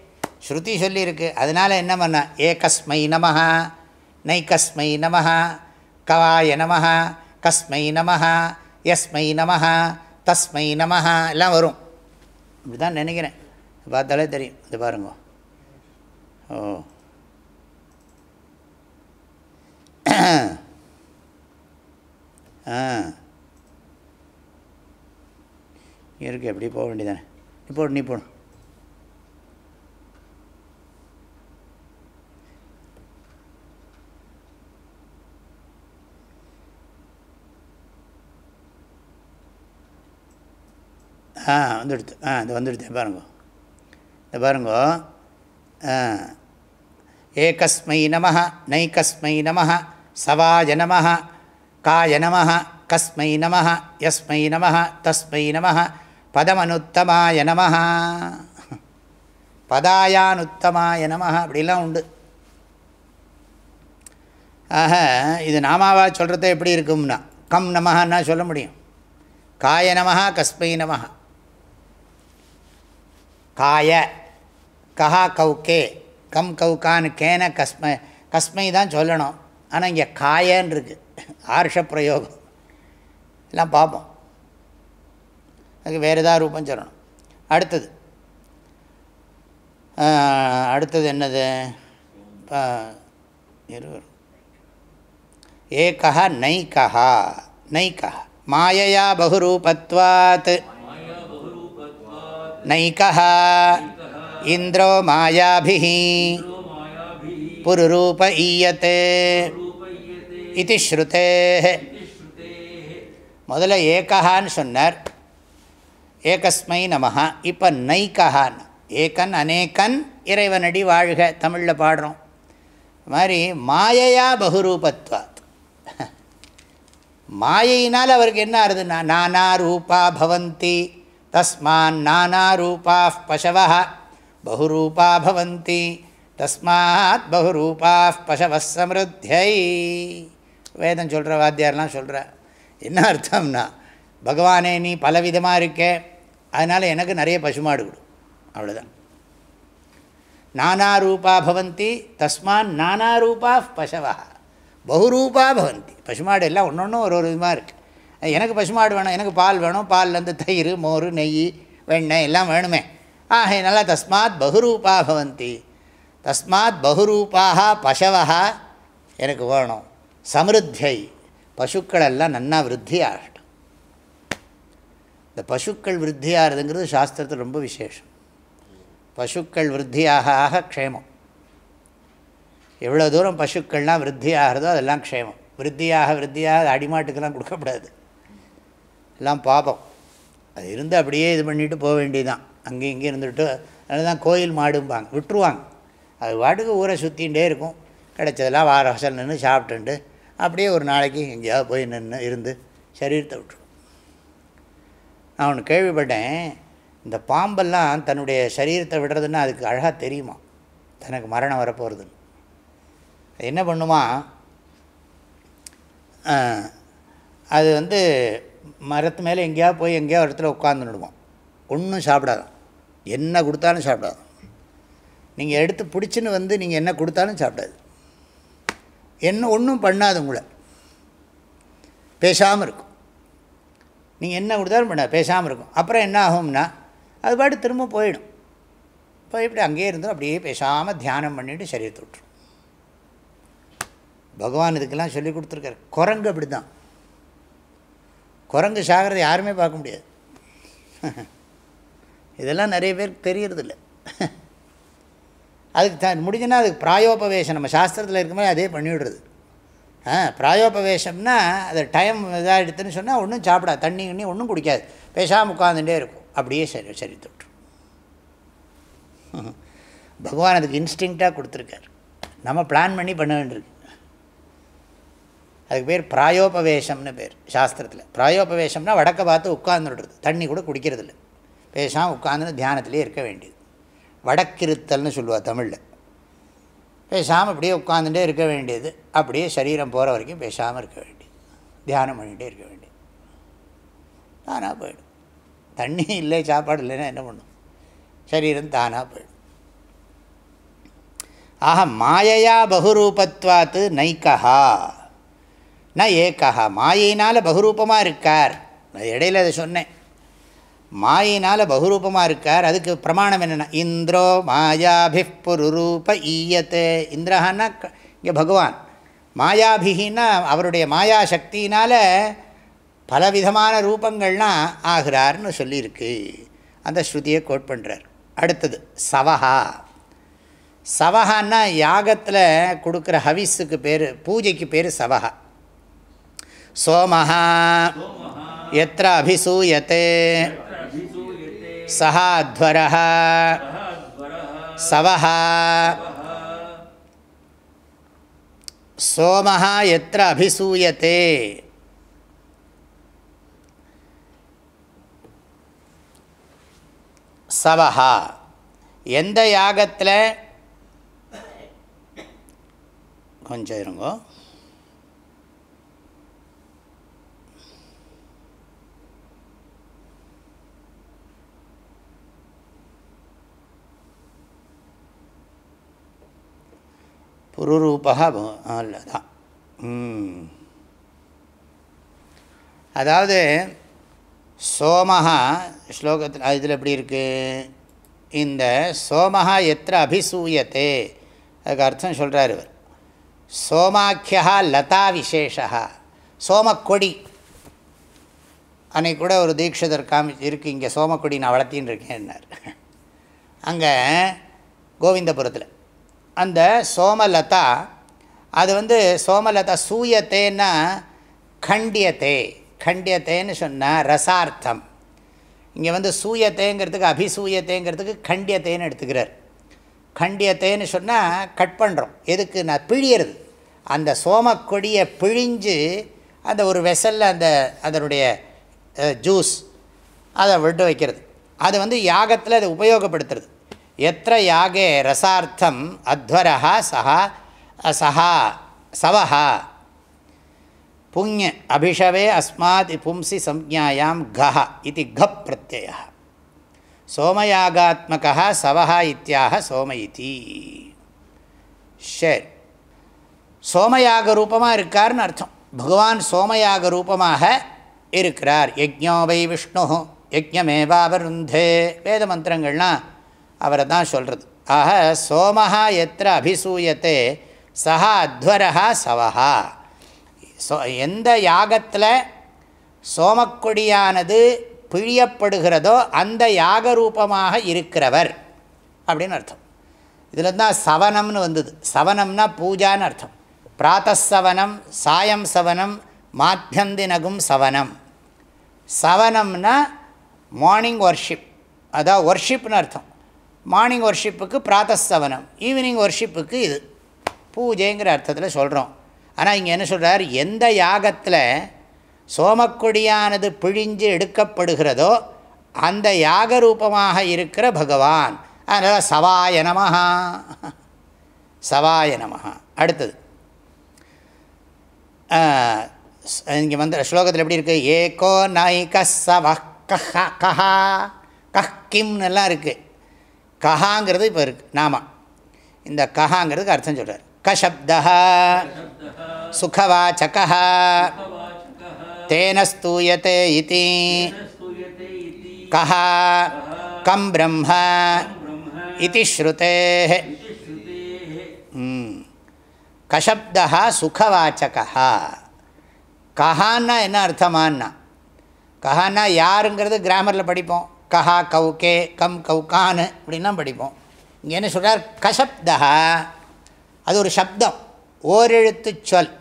ஸ்ருதி சொல்லியிருக்கு. அதனால் என்ன பண்ண? ஏகஸ்மை நமஹ. நைகஸ்மை நமஹ. கவாய நமஹ. கஸ்மை நமஹ. யஸ்மை நமஹ. தஸ்மை நமஹ. எல்லாம் வரும். இப்படி தான் நினைக்கிறேன். பார்த்தாலே தெரியும். இது பாருங்க. ஓ. ஆ. இருக்கு எப்படி போக வேண்டியதானே நீ போடு நீ போடு. ஆ வந்துடுத்து ஆ இது வந்துடுத்து பாருங்க. இந்த பாருங்க. ஏகஸ்மை நம நைகஸ்மை நம சவாய நம காய நம கஸ்மை நம எஸ்மை நம தஸ்மை நம பதமனுத்தமாய நம பதாயானுத்தமாய நம அப்படிலாம் உண்டு. ஆக இது நாமாவா சொல்கிறத எப்படி இருக்கும்னா கம் நமஹன்னா சொல்ல முடியும். காய நமஹ கஸ்மை நமஹ. காய கஹா கௌகே கம் கௌகான் கேன கஸ்மை கஸ்மை தான் சொல்லணும். ஆனால் இங்கே காயன்னு இருக்குது ஆர்ஷ பிரயோகம். எல்லாம் பார்ப்போம் அதுக்கு வேறு ஏதாவது ரூபம் சொல்லணும். அடுத்தது. அடுத்தது என்னது? இருவர். ஏகா நைக்கா நைக்கா மாயையா பகுரூபத்வாத். நைக்கா இந்திரோ மாயாபிः புருரூப ஈயத்தே இது ஸ்ருதே முதல்ல ஏகான்னு சொன்னார் ஏகஸ்மை நமஹா இப்போ நைக்கஹான் ஏகன் அநேகன் இறைவனடி வாழ்க தமிழில் பாடுறோம்। மாதிரி மாயையா பகுரூபத்வாத்। மாயையினால் அவருக்கு என்ன ஆறுதுன்னா நானா ரூபா பவந்தி தஸ்மான் நானா ரூபா பசவா பகுரூபா பவந்தி தஸ்மாத் பகுரூபா பசவ சமிருத்தியை வேதம் சொல்கிற வாத்தியார்லாம் சொல்கிற என்ன அர்த்தம்னா பகவானே நீ பலவிதமாக இருக்கே அதனால் எனக்கு நிறைய பசுமாடு கொடு. அவ்வளோதான் நானா ரூபா பவந்தி தஸ்மான் நானா ரூபா பசவா. பகுரூபா பவந்தி. பசுமாடு எல்லாம் ஒன்று ஒன்றும் ஒரு ஒரு விதமாக இருக்குது எனக்கு பசுமாடு வேணும் எனக்கு பால் வேணும் பால்லேருந்து தயிர் மோர் நெய் வெண்ணெய் எல்லாம் வேணுமே. ஆக நல்லா தஸ்மாத் பகுரூபா பவந்தி. தஸ்மாத் பகுரூபாக பசவா எனக்கு வேணும். சமிருத்தியை பசுக்கள் எல்லாம் நன்னா விருத்தி ஆகட்டும் இந்த பசுக்கள் விருத்தியாகிறதுங்கிறது சாஸ்திரத்தில் ரொம்ப விசேஷம். பசுக்கள் விருத்தியாக ஆக க்ஷேமம். எவ்வளோ தூரம் பசுக்கள்லாம் விருத்தி ஆகிறதோ அதெல்லாம் க்ஷேமம். விருத்தியாக விருத்தியாக அடிமாட்டுக்கெல்லாம் கொடுக்கக்கூடாது எல்லாம் பாபம். அது இருந்து அப்படியே இது பண்ணிட்டு போக வேண்டியதுதான். அங்கேயும் இங்கேயும் இருந்துட்டு தான் கோயில் மாடும்பாங்க. விட்டுருவாங்க. அது வாட்டுக்கு ஊரை சுற்றிகிட்டே இருக்கும். கிடைச்சதெல்லாம் வார வாசல் நின்று சாப்பிட்டுண்டு அப்படியே ஒரு நாளைக்கு எங்கேயாவது போய் நின்று இருந்து சரீரத்தை விட்டுரும் நான் ஒன்று கேள்விப்பட்டேன் இந்த பாம்பெல்லாம் தன்னுடைய சரீரத்தை விடுறதுன்னா அதுக்கு அழகாக தெரியுமா? தனக்கு மரணம் வரப்போகிறதுன்னு என்ன பண்ணுமா? அது வந்து மரத்து மேலே எங்கேயாவது போய் எங்கேயாவது ஒரு இடத்துல உட்காந்துடுவோம் ஒன்றும் சாப்பிடாதான். என்ன கொடுத்தாலும் சாப்பிடாது நீங்கள் எடுத்து பிடிச்சின்னு வந்து நீங்கள் என்ன கொடுத்தாலும் சாப்பிடாது. என்ன ஒன்றும் பண்ணாது உங்களை. பேசாமல் இருக்கும். நீங்கள் என்ன கொடுத்தாலும் பண்ண பேசாமல் இருக்கும். அப்புறம் என்ன ஆகும்னா அது பாட்டு திரும்ப போயிடும். போய் இப்படி அங்கேயே இருந்தோம் அப்படியே பேசாமல் தியானம் பண்ணிவிட்டு சரீரத்தை விட்டுரும். பகவான் இதுக்கெல்லாம் சொல்லி கொடுத்துருக்காரு. குரங்கு அப்படி தான் குரங்கு சாகிறத யாருமே பார்க்க முடியாது. (laughs) இதெல்லாம் நிறைய பேருக்கு தெரியறதில்ல. (laughs) அதுக்கு த முடிஞ்சுன்னா அதுக்கு பிராயோபவேஷம் நம்ம சாஸ்திரத்தில் இருக்கும்போது அதே பண்ணிவிடுறது. ஆ பிராயோபவேஷம்னா அது டைம் இதாக எடுத்துன்னு சொன்னால் ஒன்றும் சாப்பிடாது தண்ணி கிண்ணி ஒன்றும் குடிக்காது. பேசாமல் உட்காந்துட்டே இருக்கும். அப்படியே சரி சரி தொட்டு. பகவான் அதுக்கு இன்ஸ்டிங்க்டாக கொடுத்துருக்காரு. நம்ம பிளான் பண்ணி பண்ண வேண்டியிருக்கு அதுக்கு பேர் பிராயோபவேஷம்னு பேர் சாஸ்திரத்தில். பிராயோபவேஷம்னா வடக்க பார்த்து உட்கார்ந்துடுறது. தண்ணி கூட குடிக்கிறதில்ல. பேசாமல் உட்காந்துன்னு தியானத்திலே இருக்க வேண்டியது. வடக்கிருத்தல்னு சொல்லுவாள் தமிழில். பேசாமல் அப்படியே உட்காந்துட்டே இருக்க வேண்டியது. அப்படியே சரீரம் போகிற வரைக்கும் பேசாமல் இருக்க வேண்டியது. தியானம் பண்ணிகிட்டே இருக்க வேண்டியது. தானாக போயிடும். தண்ணி இல்லை சாப்பாடு இல்லைன்னா என்ன பண்ணும்? சரீரம் தானாக போயிடும். ஆக மாயையா பகுரூபத்வாத்து நைக்கா ந ஏக்கா மாயினால் பகுரூபமாக இருக்கார். நான் இடையில அதை சொன்னேன். மாயினால் பகுரூபமாக இருக்கார். அதுக்கு பிரமாணம் என்னென்னா இந்திரோ மாயாபி புருரூப ஈயத்தே. இந்திரஹான்னா இங்கே பகவான். மாயாபிகின்னா அவருடைய மாயா சக்தியினால் பலவிதமான ரூபங்கள்லாம் ஆகிறார்னு சொல்லியிருக்கு. அந்த ஸ்ருதியை கோட் பண்ணுறார் அடுத்தது சவஹா. சவஹான்னா யாகத்தில் கொடுக்குற ஹவிஸுக்கு பேர் பூஜைக்கு பேர் சவஹா. சோமஹா. எத்திர அபிசூயத்தே. சஹா சவஹா. சோமஹா எத்திர அபிசூயத்தே சவஹா. எந்த யாகத்தில்? கொஞ்சம் இருங்கோ. புருரூபா தான் அதாவது சோமஹா ஸ்லோகத்தில் இதில் எப்படி இருக்குது இந்த சோமஹா எத்திர அபிசூயத்தே அதுக்கு அர்த்தம் சொல்கிறார் இவர். சோமாக்கியா லதா விசேஷா சோமக்கொடி. அன்னைக்கு கூட ஒரு தீட்சிதர் காமி இருக்குது இங்கே சோமக்கொடி நான் வளர்த்தின்னு இருக்கேன்னார். அங்கே கோவிந்தபுரத்தில். அந்த சோமலதா அது வந்து சோமலதா சூயத்தேன்னா கண்டியத்தே. கண்டியத்தேன்னு சொன்னால் ரசார்த்தம். இங்கே வந்து சூயத்தேங்கிறதுக்கு அபிசூயத்தேங்கிறதுக்கு கண்டியத்தேன்னு எடுத்துக்கிறார். கண்டியத்தேன்னு சொன்னால் கட் பண்ணுறோம் எதுக்கு நான் பிழியறது. அந்த சோமக்கொடியை பிழிஞ்சு அந்த ஒரு வெசலில் அந்த அதனுடைய ஜூஸ் அதை விட்டு வைக்கிறது. அது வந்து யாகத்தில் அதை உபயோகப்படுத்துறது. எத்த யாகே ரசார்த்தம் அத்வரா சஹா சஹா சவஹா. புண்ணிய அபிஷவே அஸ்மாத் பும்சி சம்ஞாயாம் கஹ இது கப் பிரத்யய சோமயாகாத்மகா சவஹா இத்தியாக சோம இதி சரி சோமயாக ரூபமாக இருக்கார்னு அர்த்தம். பகவான் சோமயாக ரூபமாக இருக்கிறார். யஜ்ஞோ வை விஷ்ணு யஜ்ஞமேவாவருந்தே. வேத மந்திரங்கள்லாம் அவரை தான் சொல்கிறது ஆக சோமஹா எத்திர அபிசூயத்தே சஹா அத்வரஹா சவஹா. சோ எந்த யாகத்தில் சோமக்கொடியானது பிழியப்படுகிறதோ அந்த யாக ரூபமாக இருக்கிறவர். அப்படின்னு அர்த்தம். இதில் தான் சவனம்னு வந்தது. சவனம்னா பூஜான்னு அர்த்தம். பிராத்தசவனம் சாயம் சவனம் மாத்தியந்தினகும் சவனம். சவனம்னா மார்னிங் ஒர்ஷிப் அதான் ஒர்ஷிப்னு அர்த்தம். மார்னிங் ஒர்ஷிப்புக்கு பிராத்தசவனம் ஈவினிங் ஒர்ஷிப்புக்கு இது. பூஜைங்கிற அர்த்தத்தில் சொல்கிறோம் ஆனால் இங்கே என்ன சொல்கிறார் எந்த யாகத்தில் சோமக்கொடியானது பிழிஞ்சு எடுக்கப்படுகிறதோ அந்த யாக ரூபமாக இருக்கிற பகவான். அதனால் சவாய நமஹா. சவாய நமஹா. அடுத்தது. இங்கே வந்து ஸ்லோகத்தில் எப்படி இருக்குது ஏகோ நைக சவ கஹ கஹா கஹ் கிம்னு எல்லாம் இருக்குது கஹாங்கிறது இப்போ இருக்குது நாம. இந்த கஹாங்கிறதுக்கு அர்த்தம் சொல்கிறார் கசப்தா சுகவாச்சகா தேன ஸ்தூயத்தே இதி. கஹா. கம் பிரம்ம. இதி ஸ்ருதே. கஷப்தா சுகவாச்சகா கஹான்னா என்ன அர்த்தமானா கஹான்னா யாருங்கிறது கிராமரில் படிப்போம். கஹா கவுகே கம் கவுகான்னு அப்படின்லாம் படிப்போம். இங்கே என்ன சொல்கிறார் கசப்தா அது ஒரு சப்தம். ஓரெழுத்து சொல்.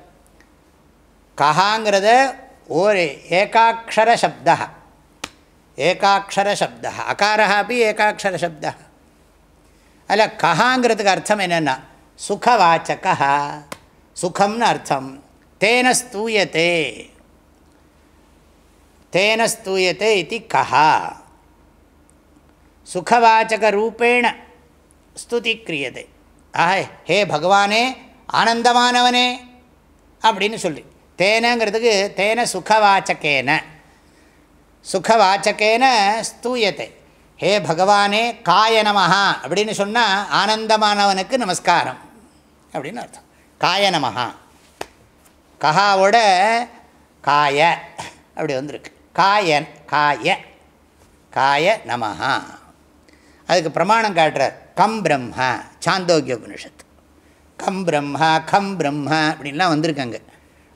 கஹாங்கிறத ஓர் ஏகாட்சர சப்தா ஏகாட்சர சப்தா அகாரா அப்படி ஏகாட்சர சப்தா அல்ல கஹாங்கிறதுக்கு அர்த்தம் என்னென்னா சுகவாச்சகா சுகம்னு அர்த்தம். தேன ஸ்தூயத்தே தேன ஸ்தூயத்தை இது கஹா. சுகவாச்சகரூபேண ஸ்துதி கிரியதே ஆஹ ஹே பகவானே ஆனந்தமானவனே அப்படின்னு சொல்லி தேனங்கிறதுக்கு தேன சுகவாச்சகேன சுகவாச்சகேன ஸ்தூயத்தை ஹே பகவானே காய நமஹா அப்படின்னு சொன்னால் ஆனந்தமானவனுக்கு நமஸ்காரம் அப்படின்னு அர்த்தம் காய நமஹா கஹாவோட காய அப்படி வந்திருக்கு காயன் காய காய நமஹா அதுக்கு பிரமாணம் காட்டுறார். கம் பிரம்மா சாந்தோக்கிய உபனிஷத்து கம் பிரம்மா கம் பிரம்மா அப்படின்லாம் வந்திருக்காங்க.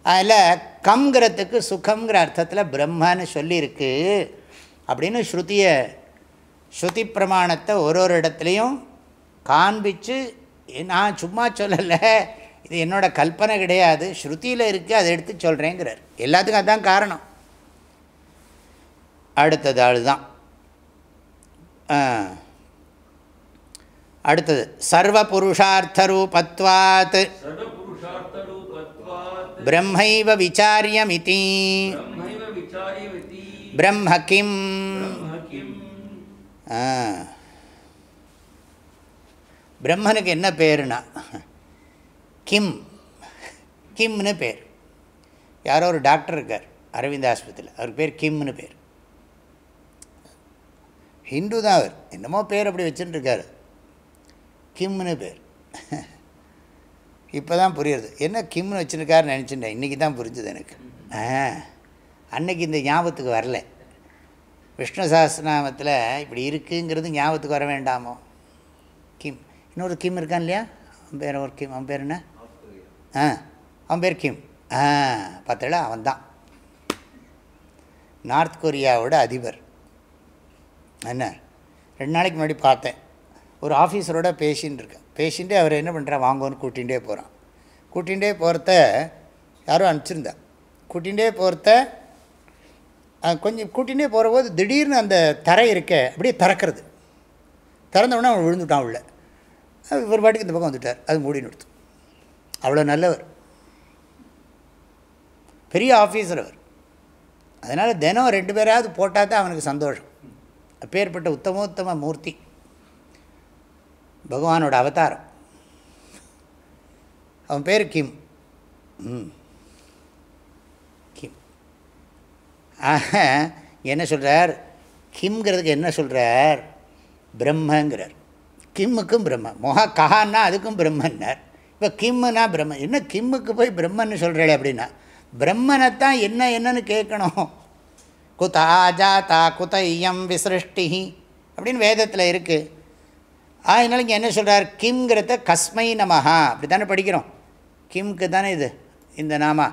அதில் கம்ங்கிறதுக்கு சுகங்கிற அர்த்தத்தில் பிரம்மான்னு சொல்லியிருக்கு அப்படின்னு ஸ்ருதியை ஸ்ருதி பிரமாணத்தை ஒரு ஒரு இடத்துலையும் காண்பித்து நான் சும்மா சொல்லலை இது என்னோடய கல்பனை கிடையாது ஸ்ருதியில் இருக்குது அதை எடுத்து சொல்கிறேங்கிறார் எல்லாத்துக்கும் அதுதான் காரணம். அடுத்தது ஆளுதான். அடுத்தது சர்வ புருஷார்த்தரூபத்வாத் பிரம்மைவ விசாரியமிதி. பிரம்ம கிம். பிரம்மனுக்கு என்ன பேருனா? கிம். கிம்னு பேர். யாரோ ஒரு டாக்டர் இருக்கார் அரவிந்த் ஆஸ்பத்திரியில். அவர் பேர் கிம்னு பேர். ஹிந்து தான் அவர். என்னமோ பேர் அப்படி வச்சுட்டுருக்காரு கிம்னு பேர். இப்போ தான் புரியுறது. என்ன கிம்னு வச்சுருக்காருன்னு நினச்சிட்டேன். இன்றைக்கி தான் புரிஞ்சுது எனக்கு. ஆ அன்னைக்கு இந்த ஞாபகத்துக்கு வரல. விஷ்ணு சாஸ்திரநாமத்தில் இப்படி இருக்குங்கிறது ஞாபகத்துக்கு வர வேண்டாமோ? கிம் இன்னொரு கிம் இருக்கான் இல்லையா? அவன் பேர் ஒரு கிம். அவன் பேர் என்ன? ஆ அவன் பேர் கிம். ஆ பார்த்தல அவன் தான் நார்த் கொரியாவோட அதிபர். என்ன? ரெண்டு நாளைக்கு முன்னாடி பார்த்தேன். ஒரு ஆஃபீஸரோட பேசின்னு இருக்கேன் பேஷண்ட்டே அவர் என்ன பண்ணுறான் வாங்கன்னு கூட்டிகிட்டே போகிறான் கூட்டிகிட்டே போகிறத யாரும் அனுப்பிச்சிருந்தா. கூட்டிகிட்டே போகிறத கொஞ்சம் கூட்டிகிட்டே போகிறபோது திடீர்னு அந்த தரை இருக்க அப்படியே திறக்கிறது. திறந்தவுடனே அவன் விழுந்துட்டான் உள்ள. ஒரு பாட்டுக்கு இந்த பக்கம் வந்துட்டார். அது மூடி நிறுத்தும். அவ்வளோ நல்லவர். பெரிய ஆஃபீஸர் அவர். அதனால் தினம் ரெண்டு பேராவது போட்டால் தான் அவனுக்கு சந்தோஷம். அப்பேற்பட்ட உத்தமோத்தம மூர்த்தி. பகவானோட அவதாரம். அவன் பேர் கிம். ம். கிம். ஆக என்ன சொல்கிறார் கிம்ங்கிறதுக்கு என்ன சொல்கிறார் பிரம்மங்கிறார். கிம்முக்கும் பிரம்ம. மொஹா கஹான்னா அதுக்கும் பிரம்மன்னார். இப்போ கிம்முனா பிரம்ம. என்ன கிம்முக்கு போய் பிரம்மன்னு சொல்கிறே அப்படின்னா பிரம்மனைத்தான் என்ன என்னன்னு கேட்கணும். குத ஆஜாத்தா குத இயம் விசிருஷ்டி அப்படின்னு வேதத்தில் இருக்குது அதனால் இங்கே என்ன சொல்கிறார் கிம்ங்கிறத கஸ்மை நமஹா. அப்படி தானே படிக்கிறோம். கிம்க்கு தானே இது? இந்த நாம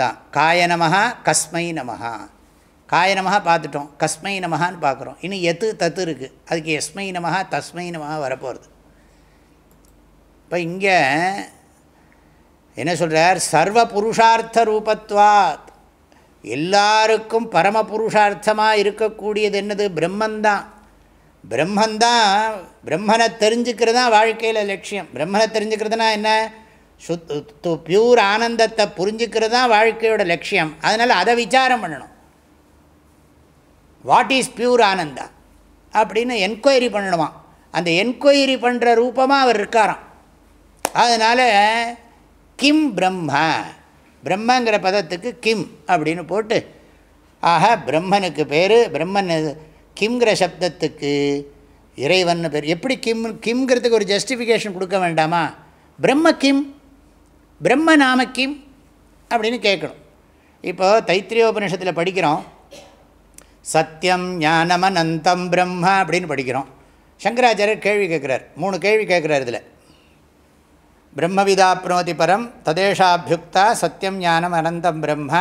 தான் காய நமஹா கஸ்மை நமஹா. காய நமஹா பார்த்துட்டோம். கஸ்மை நமஹான்னு பார்க்குறோம். இன்னும் எத்து தத்து இருக்குது அதுக்கு எஸ்மை நமஹா தஸ்மை நமஹா வரப்போகிறது இப்போ இங்கே என்ன சொல்கிறார் சர்வ புருஷார்த்த ரூபத்வாத். எல்லாருக்கும் பரம புருஷார்த்தமாக இருக்கக்கூடியது என்னது? பிரம்மந்தான். பிரம்மந்தான் பிரம்மனை தெரிஞ்சுக்கிறது தான் வாழ்க்கையில் லட்சியம். பிரம்மனை தெரிஞ்சுக்கிறதுனா என்ன? சுத் பியூர் ஆனந்தத்தை புரிஞ்சுக்கிறது தான் வாழ்க்கையோட லட்சியம். அதனால் அதை விசாரம் பண்ணணும். What is pure ananda? அப்படின்னு என்கொயரி பண்ணணுமா? அந்த என்கொயரி பண்ணுற ரூபமாக அவர் இருக்காராம். அதனால் கிம் பிரம்ம. பிரம்மங்கிற பதத்துக்கு கிம் அப்படின்னு போட்டு ஆக பிரம்மனுக்கு பேர் பிரம்மன் கிம்ங்கிற சப்தத்துக்கு இறைவன் பேர். எப்படி கிம் கிம்ங்கிறதுக்கு ஒரு ஜஸ்டிஃபிகேஷன் கொடுக்க வேண்டாமா? பிரம்ம கிம் பிரம்ம நாம கிம் அப்படின்னு கேட்கணும். இப்போ தைத்திரியோபனிஷத்தில் படிக்கிறோம். சத்தியம் ஞானமனந்தம் பிரம்ம அப்படின்னு படிக்கிறோம். சங்கராச்சாரியர் கேள்வி கேட்குறார். மூணு கேள்வி கேட்குறார் இதில். பிரம்மவிதாப்னோதி பரம் ததேஷாபியுக்தா சத்தியம் ஞானம் அனந்தம் பிரம்ம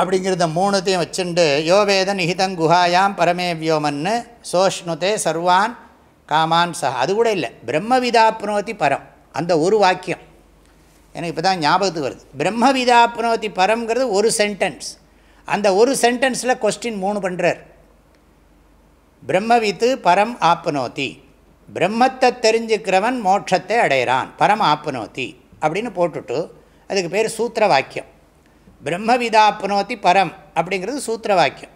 அப்படிங்கிறத மூணுத்தையும் வச்சுண்டு யோவேத நிஹிதங் குஹாயாம் பரமே வியோமன்னு சோஷ்ணுதே சர்வான் காமான் சஹ. அது கூட இல்லை பிரம்மவிதாப்னோதி பரம் அந்த ஒரு வாக்கியம். எனக்கு இப்போ தான் ஞாபகத்துக்கு வருது. பிரம்மவிதாப்னோதி பரம்ங்கிறது ஒரு சென்டென்ஸ் அந்த ஒரு சென்டென்ஸில் கொஸ்டின் மூணு பண்ணுறார் பிரம்மவித்து பரம் ஆப்னோதி. பிரம்மத்தை தெரிஞ்சுக்கிறவன் மோட்சத்தை அடைகிறான் பரம் ஆப்னோதி அப்படின்னு போட்டுட்டு அதுக்கு பேர் சூத்திர வாக்கியம். பிரம்மவிதாப்னோதி பரம் அப்படிங்கிறது சூத்திர வாக்கியம்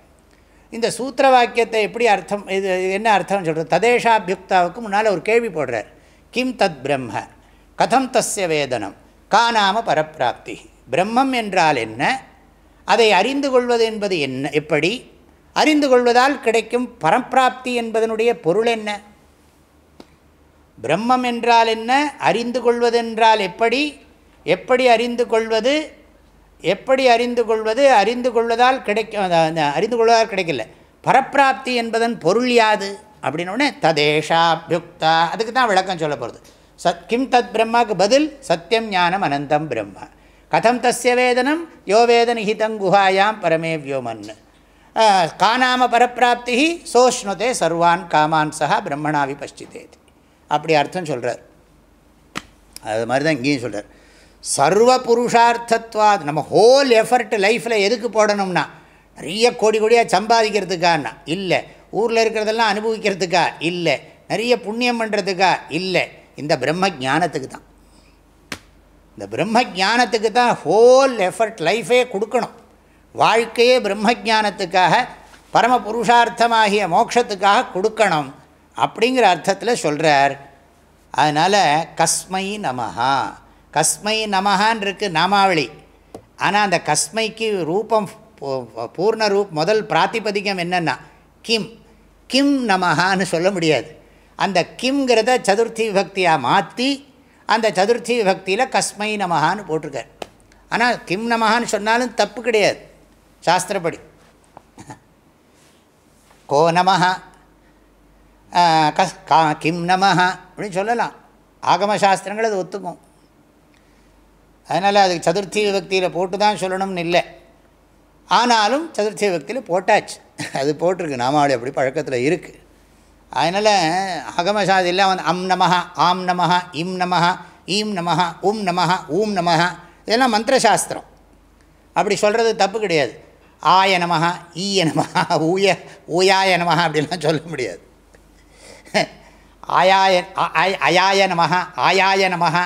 இந்த சூத்திர வாக்கியத்தை எப்படி அர்த்தம் இது என்ன அர்த்தம் சொல்கிறது ததேஷாபியுக்தாவுக்கு முன்னால் ஒரு கேள்வி போடுறார். கிம் தத் பிரம்ம? கதம் தஸ்ய வேதனம்? காணாம பரப்பிராப்தி. பிரம்மம் என்றால் என்ன? அதை அறிந்து கொள்வது என்பது என்ன எப்படி? அறிந்து கொள்வதால் கிடைக்கும் பரப்பிராப்தி என்பதனுடைய பொருள் என்ன? பிரம்மம் என்றால் என்ன? அறிந்து கொள்வதென்றால் எப்படி? எப்படி அறிந்து கொள்வது? எப்படி அறிந்து கொள்வது? அறிந்து கொள்வதால் கிடைக்கும் அறிந்து கொள்வதால் கிடைக்கல. பரப்பிராப்தி என்பதன் பொருள் யாது? அப்படின்னோடனே ததேஷாபியுக்தா. அதுக்கு தான் விளக்கம் சொல்ல போகிறது சத் கிம் தத் பிரம்மாவுக்கு பதில்? சத்தியம் ஞானம் அனந்தம் பிரம்மா. கதம் தஸ்ய வேதனம்? யோ வேத குஹாயாம் பரமே வியோமன் காணாம பரப்பிராப்தி சோஷ்ணுதே சர்வான் காமான் சஹா பிரம்மணாவி பஷ்டிதேதி அப்படி அர்த்தம் சொல்கிறார் அது மாதிரி தான் இங்கேயும் சொல்கிறார் சர்வ புருஷார்த்தத்வாத் நம்ம ஹோல் எஃபர்ட் லைஃப்பில் எதுக்கு போடணும்னா நிறைய கோடி கோடியாக சம்பாதிக்கிறதுக்கான்னா இல்லை. ஊரில் இருக்கிறதெல்லாம் அனுபவிக்கிறதுக்கா? இல்லை. நிறைய புண்ணியம் பண்ணுறதுக்கா இல்லை. இந்த பிரம்ம ஜானத்துக்கு தான். இந்த பிரம்ம ஜானத்துக்கு தான் ஹோல் எஃபர்ட் லைஃபே கொடுக்கணும். வாழ்க்கையே பிரம்ம ஜானத்துக்காக பரம புருஷார்த்தமாகிய மோட்சத்துக்காக கொடுக்கணும் அப்படிங்கிற அர்த்தத்தில் சொல்கிறார் அதனால் கஸ்மை நமஹா. கஸ்மை நமகான் இருக்குது நாமாவளி. ஆனால் அந்த கஸ்மைக்கு ரூபம் பூர்ண ரூப் முதல் பிராத்திபதிகம் என்னென்னா கிம். கிம் நமஹான்னு சொல்ல முடியாது. அந்த கிம்ங்கிறத சதுர்த்தி விபக்தியாக மாற்றி அந்த சதுர்த்தி விபக்தியில் கஸ்மை நமகான்னு போட்டிருக்கார். ஆனால் கிம் நமகான்னு சொன்னாலும் தப்பு கிடையாது. சாஸ்திரப்படி. கோ நமஹா. கஸ் கா கிம் நமஹா அப்படின்னு சொல்லலாம். ஆகம சாஸ்திரங்கள் அது ஒத்துக்கும். அதனால் அதுக்கு சதுர்த்தி விபக்தியில் போட்டு தான் சொல்லணும்னு இல்லை. ஆனாலும் சதுர்த்தி விபக்தியில் போட்டாச்சு. அது போட்டிருக்கு. நாமாவளி அப்படி பழக்கத்தில் இருக்குது அதனால் அகமசாதி வந்து அம் நமஹ ஆம் நமஹ இம் நமஹ ஈம் நமஹ உம் நமஹ ஊம் நமஹ இதெல்லாம் மந்திரசாஸ்திரம். அப்படி சொல்கிறது தப்பு கிடையாது. ஆய நமஹ ஈய நமஹா ஊய ஊயாய நமஹ அப்படின்லாம் சொல்ல முடியாது. ஆயாய அயாய நமஹ ஆயாய நமஹ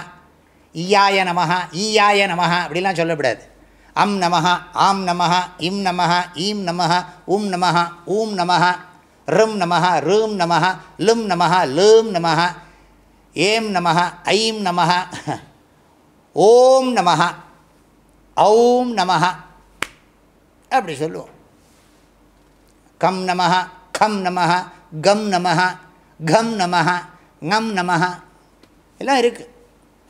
ஈயாய நமஹா ஈயாய நமஹா அப்படிலாம் சொல்லக்கூடாது அம் நமஹா ஆம் நமஹா இம் நமஹா ஈம் நமஹா உம் நமஹா ஊம் நமஹா ரும் நமஹா ரூம் நமஹா லும் நமஹா loom Namaha aim Namaha I'm நமஹா ஓம் நமஹா ஔம் நமஹா அப்படி சொல்லுவோம். கம் நமஹா கம் நமஹா கம் நமஹா கம் நமஹா ங்கம் நமஹா எல்லாம் இருக்குது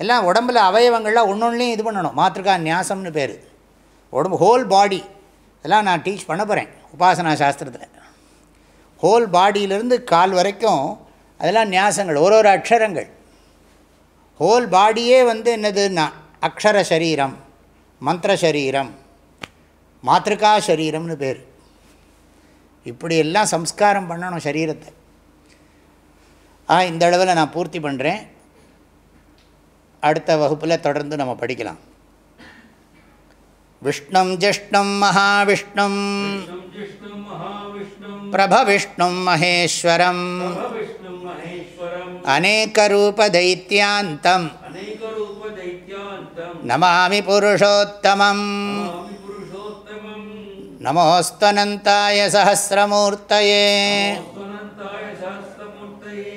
எல்லாம் உடம்பில் அவயவங்கள்லாம் ஒன்று ஒன்றுலையும் இது பண்ணணும். மாத்திருக்கா நியாசம்னு பேர். உடம்பு ஹோல் பாடி இதெல்லாம் நான் டீச் பண்ண போகிறேன் உபாசனா சாஸ்திரத்தில். ஹோல் பாடியிலேருந்து கால் வரைக்கும் அதெல்லாம் நியாசங்கள் ஒரு ஒரு அக்ஷரங்கள். ஹோல் பாடியே வந்து என்னதுன்னா அக்ஷர சரீரம் மந்திர சரீரம் மாத்திருக்கா சரீரம்னு பேர். இப்படியெல்லாம் சம்ஸ்காரம் பண்ணணும் சரீரத்தை. ஆ இந்த அளவில் நான் பூர்த்தி பண்ணுறேன் அடுத்த வகுப்பில் தொடர்ந்து நம்ம படிக்கலாம் விஷ்ணும் ஜிஷ்ணும் மகாவிஷ்ணும் विष्णुं जिष्णुं महाविष्णुं प्रभविष्णुं महेश्वरम् विष्णुं महेश्वरम्